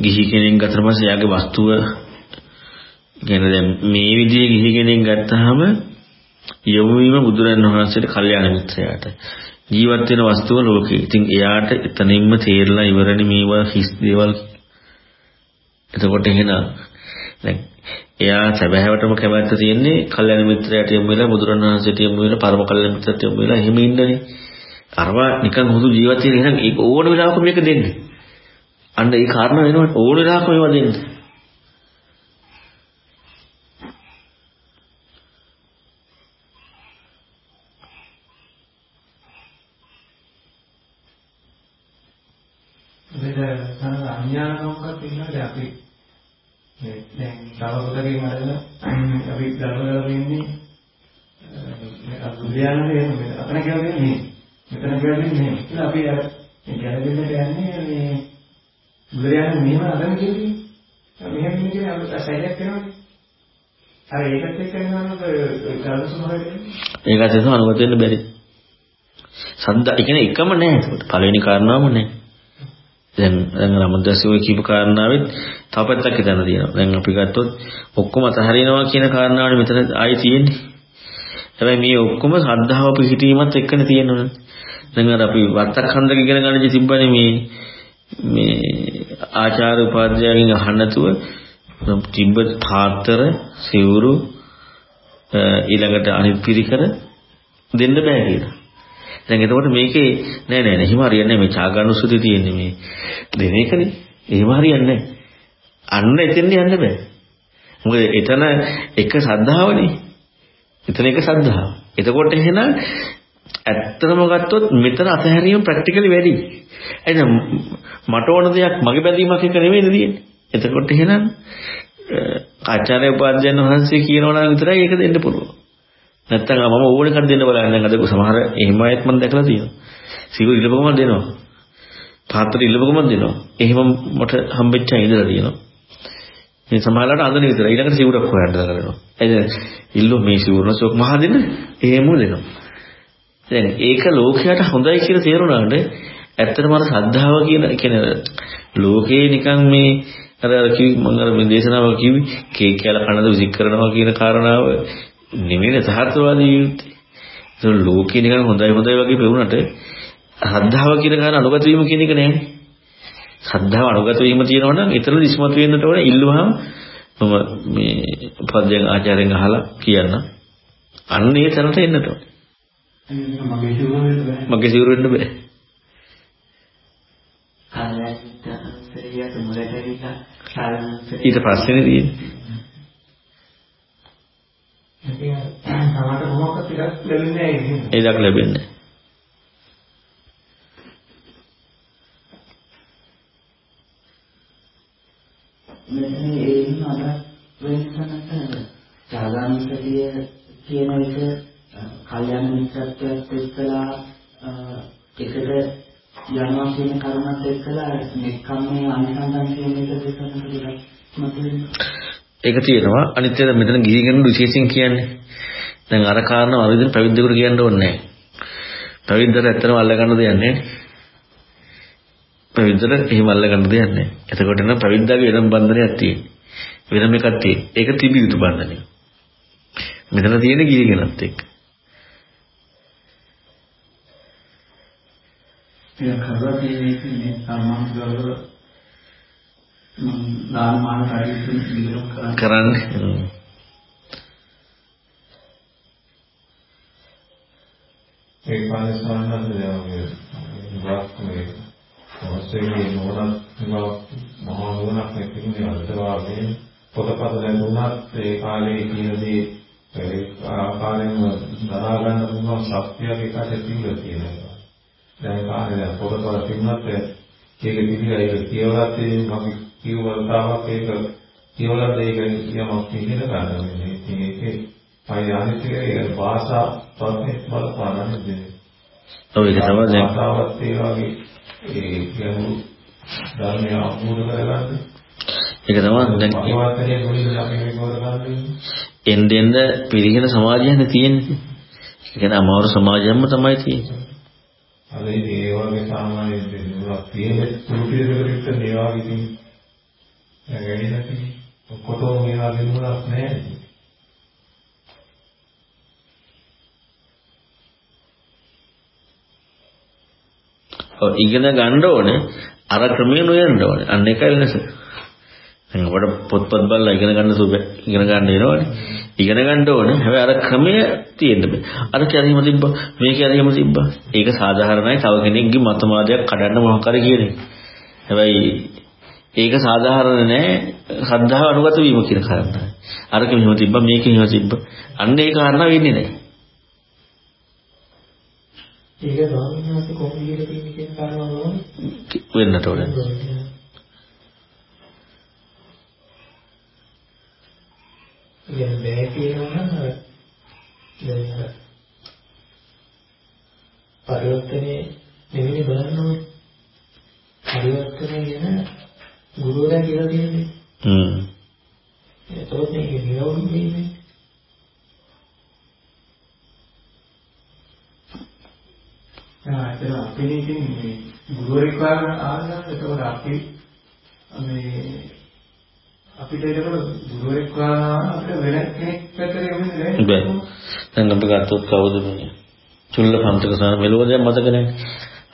ගිහි කෙනෙක් ගත්තට පස්සේ යාගේ වස්තුව කියන දැන් මේ විදිහේ ගිහි කෙනෙක් ගත්තාම යොමු වීම බුදුරන් වහන්සේට කල්යාණ මිත්‍රයාට ජීවත් වෙන වස්තුව ලෝකේ. ඉතින් එයාට එතනින්ම තේරලා ඉවරනේ මේවා හිස් දේවල්. එතකොට එහෙනම් දැන් එයා සැබෑවටම කැමැත්ත තියෙන්නේ කල්යාණ මිත්‍රයාට යොමු වෙලා බුදුරන් වහන්සේට යොමු වෙලා පරම කල්යාණ මිත්‍රට යොමු වෙලා එහෙම ඉන්නනේ. අරවා නිකන් හුදු ජීවත් වෙන එහෙනම් ඒක ඕන වෙලාවක මේක දෙන්නේ. අන්න ඒ කාරණා වෙනවට ඕන වෙලාවක මේවා දෙන්නේ. මෙතන සමහර අඥානකමක් තියෙනවා අපි මේ දැන් තව පොතකින් අරගෙන අපි ගලවලා ඉන්නේ අසුලියන්නේ මේ අතන කියලා දෙන්නේ මෙතන කියලා දෙන්නේ කියලා අපි අර ගැලවෙන්නට යන්නේ මේ බුදුරයන් මෙහෙම අරන් කියන්නේ මෙහෙම කියන්නේ අපිට සැලයක් වෙනවනේ අර ඒකත් එක්ක යනවාද ගලසුම හරියට ඒකත් එක්ක අනුගත වෙන්න බැරි. සද්දා ඒ කියන්නේ එකම නෑ ඒකට. පළවෙනි කාරණාවම නෑ. දැන් දැන් රමදස්සෝ කියපු කාරණාවෙත් තව පැත්තක් හිතන්න තියෙනවා. දැන් අපි ගත්තොත් ඔක්කොම අතහරිනවා කියන කාරණාවනේ මෙතන ආයේ තියෙන්නේ. හැබැයි මේ ඔක්කොම ශ්‍රද්ධාව පිහිටීමත් එක්කනේ තියෙනවනේ. දැන් අර අපි වත්තක්ඛන්දක ඉගෙන ගන්න තිබ්බනේ මේ මේ ආචාර්ය උපාධ්‍යයන්ගෙන් අහන්න නැතුව තිබ්බ පාත්‍ර සිවුරු ඊළඟට අනිත් පිරිකර දෙන්න බෑ කියලා. දැන් එතකොට මේකේ නෑ නෑ නෑ හිම හරියන්නේ මේ චාගනුසුති තියෙන්නේ මේ දෙන එකනේ. එහෙම හරියන්නේ නෑ. අන්න එතෙන් යන්න බෑ. මොකද එතන එක සද්ධාවනේ. එතන එක සද්ධාව. එතකොට එහෙනම් ඇත්තම ගත්තොත් මෙතන අතහැරීම ප්‍රැක්ටිකලි වැඩි. එහෙනම් මට ඕන දෙයක් මගේ බැඳීමක් එක නෙමෙයි තියෙන්නේ. එතකොට එහෙනම් ආචාර්ය උපාධ්‍යයන් වහන්සේ කියනවා නම් විතරයි ඒක දෙන්න පුළුවන්. නැත්තම් මම ඕනේ කර දෙන්න බලන්න. දැන් අද සමහර එහෙම අයත් මම දැකලා තියෙනවා. සිවුරු ඉලපකම දෙනවා. පාත්‍ර ඉලපකම දෙනවා. එහෙම මට හම්බෙච්ච ඉඳලා තියෙනවා. මේ සමහරලාට අඳින විතරයි. ඊළඟට සිවුරක් හොයන්න දානවා. එද ඉල්ලු මේ සිවුරන සෝක් මහ දෙන්න එහෙම දෙනවා. දැන් ඒක ලෝකයට හොඳයි කියලා තේරුණාට ඇත්තටම අර ශ්‍රද්ධාව කියන කියන්නේ ලෝකේ නිකන් මේ අර අර කිවි මම අර මේ දේශනාව කිව්වි කේක් කියලා කනද විසික් කරනවා කියන කාරණාව නෙමෙයි සහත්වාදී යුත්තේ. ඒක ලෝකේ නිකන් හොඳයි හොඳයි වගේ පෙවුනට ශ්‍රද්ධාව කියන කාරණා අනුගත වීම කියන එක නෑනේ. ශ්‍රද්ධාව අනුගත වීම තියෙනවා නම් ඊතර දිස්මතු වෙන්නට ඕනේ ඉල්ලුවාම මම මේ පද්‍යයන් ආචාර්යෙන් අහලා කියන්න. අන්න ඒ තැනට එන්නට ඕනේ. මගේ සිවුර වෙන්න බෑ. ඊට පස්සේනේ තියෙන්නේ. ටිකක් ලැබෙන්නේ ඒ. මෙතන ඒකින් අදහස් වෙනසක් ජාගාමිකතිය කියන එක කල්යන මිත්‍රත්වයට එක්කලා එකට යනවා කියන කරුණත් එක්කලා මෙක්කම්මේ අනිසංසම් කියන එක දෙකම ටිකක් මතුවෙන්නේ. ඒක තියෙනවා අනිත් එක මෙතන ගිහිගෙන විශේෂයෙන් කියන්නේ. දැන් අර කාරණා අර විදිහට පැවිද්දෙකුට කියන්න ඕනේ නැහැ. පැවිද්දට ඇත්තටම අල්ල ගන්න දෙයක් නැහැ. පැවිද්දට එහෙම අල්ල ගන්න දෙයක් නැහැ. එතකොට නම් පැවිද්දාගේ වෙනම බන්ධනයක් තියෙන්නේ. වෙනම එකක් තියෙන්නේ. ඒක තිබිය යුතු බන්ධනය. මෙතන තියෙන ගිහිගෙනත් එක්ක. ඒක කරලා තියෙන්නේ සම්මානවල මම දාන මාන කටයුතු විතරක් කරන්නේ. කරන්නේ. හ්ම්. ඒ කාලේ සාමාන්‍යයෙන් ග්‍රාෆ් මේ ඔස්සේ නෝනත් මහා නෝනක් නෙකින්නේ අන්තවාදී පොතපත ලැබුණත් ඒ කාලේ කියනදී ඒ ආකාරයෙන්ම දරා ගන්න පුළුවන් ශක්තියක් එකට තිබිලා තියෙනවා. දැන් කාලේ දැන් පොතපත තිබුණත් ඒක තිබිලා ඒක කියවලා තියෙන අපි කියවලතාවක් ඒක කියවලා දෙයක යමක් ඉගෙන ගන්න මේ ඒකේ අය අනිත් එක ඒ භාෂා ප්‍රශ්නේ බලපානනේ ඔව් ඒක තමයි දැන් භාෂාවත් ඒ වගේ ඒ ගැඹුරු ධර්මය අවබෝධ කරගන්න ඒක තමයි දැන් පරිවර්තනය මුලින්ම අපි මේක කරගන්නේ එන්න එන්න පිළිගෙන සමාජයනේ තියෙන්නේ. ඒ කියන්නේ අමාරු සමාජයක්ම තමයි තියෙන්නේ. අද ඉතින් ඒ වගේ සාමාන්‍ය දෙයක් තියෙන තුරුපිරකට මේ වගේ ඉතින් වැඩි නැති ඔක්කොටම මේ වගේ මොනක් නැහැ ඔව් ඉගෙන ගන්න ඕනේ අර ක්‍රමයෙන් නොයන්න ඕනේ. අන්න ඒකයි වෙනස. දැන් අපට පොත්පත් බලලා ඉගෙන ගන්න සුබ ඉගෙන ගන්න වෙනවනේ. ඉගෙන ගන්න ඕනේ. හැබැයි අර ක්‍රමය තියෙන්න බෑ. අර කැරීම තිබ්බා, මේ කැරීම තිබ්බා. ඒක සාධාරණයි. තව කෙනෙක්ගේ මතවාදයක් කඩන්න මොකක් හරි කියන එක. හැබැයි ඒක සාධාරණ නෑ. ශ්‍රද්ධාව අනුගත වීම කියන කාරණා. අරක මෙහෙම තිබ්බා, මේක මෙහෙම තිබ්බා. අන්න ඒ කාරණා වෙන්නේ නෑ. ඒක ස්වාමීන් වහන්සේ කොහොමද කියලා තියෙන්නේ කියන කාරණාව නෝනේ. වෙන්නට ඕනේ. ඉතින් බෑ කියනවා නම් දැන් පරිවර්තනේ නෙවෙයි බලන්න ඕනේ. පරිවර්තනය ගැන ගුරුවරයා කියලා තියෙන්නේ. හ්ම්. ඒකෝත් මේක නිරෝධී වෙන්නේ. ගුරුවරයෙක් වගේ ආවනම් එතකොට අපි මේ අපිට එතකොට ගුරුවරයෙක් වගේ අපිට වෙන කෙනෙක් පැත්තට යන්නේ නැහැ. බෑ. දැන් අපි ගත්තොත් කවුද මේ? චුල්ල පන්තික සාර මෙලොව දැන් මතක නැහැ.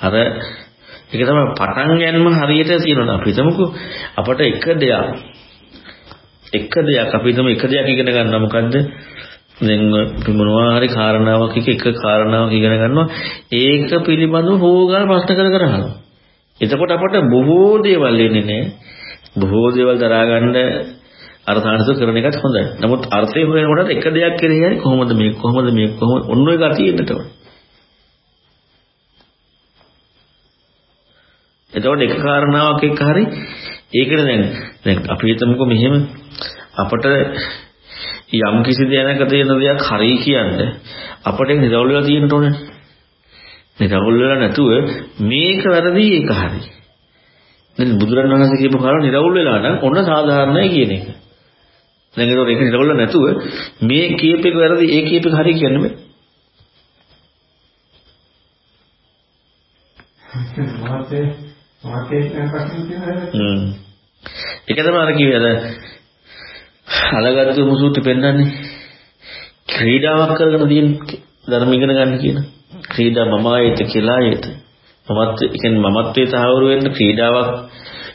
අර ඒක තමයි පටන් ගැනීම හරියට තියෙනවා. අපි හිතමුකෝ අපට එක දෙයක් එක දෙයක් අපි හිතමු එක දෙයක් ඉගෙන ගන්නවා මොකද්ද? දැන් මොනවා හරි කාරණාවක් එක එක කාරණාවක් ඉගෙන ගන්නවා ඒක පිළිබඳව හොගල් ප්‍රශ්න කර කර අහනවා. එතකොට අපට බොහෝ දේවල් එන්නේ නැහැ. බොහෝ දේවල් දරා ගන්න අර්ථාන්විත කරන එකත් හොඳයි. නමුත් අර්ථය හොයනකොට එක දෙයක් කෙරෙහි හරි කොහොමද මේක කොහොමද මේක කොහොමද ඔන්න ඔය ගතිය එන්නට ඕනේ. එතකොට එක කාරණාවක් එක්ක හරි ඒකනේ දැන් දැන් අපි හිතමුකෝ මෙහෙම අපට යම් කිසි දෙයක තියෙන දෙයක් හරි කියන්නේ අපට නිරවුල් වෙලා තියෙන්න ඕනේ. නිරවුල් වෙලා නැතුව මේක වැරදි ඒක හරි. දැන් බුදුරණවහන්සේ කියපු කාරණා නිරවුල් වෙලා නම් ඔන්න සාධාරණයි කියන එක. දැන් ඒක ඒක නිරවුල් නැතුව මේ කියප එක වැරදි ඒ කියප එක හරි කියන්නේ බෑ. මහත්තයා මහත්තයා ප්‍රශ්න තියෙනවා. හ්ම්. ඒක තමයි අර කිව්වේ අර අලගත්තු මුසුත් පෙන්වන්නේ ක්‍රීඩාවක් කරගෙන තියෙන ධර්ම ඉගෙන ගන්න කියන ක්‍රීඩා මමායත කියලා ආයත මමත් කියන්නේ මමත්වයේ තහවුරු වෙන්න ක්‍රීඩාවක්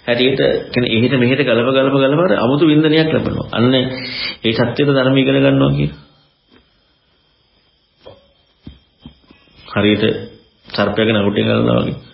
හැටියට කියන්නේ එහෙට මෙහෙට ගලප ගලප ගලප අමුතු වින්දනයක් ලැබෙනවා. අන්න ඒ සත්‍යයට ධර්ම ඉගෙන ගන්නවා කියන. හරියට සර්පයාගේ නගුටෙන් ගන්නවා වගේ.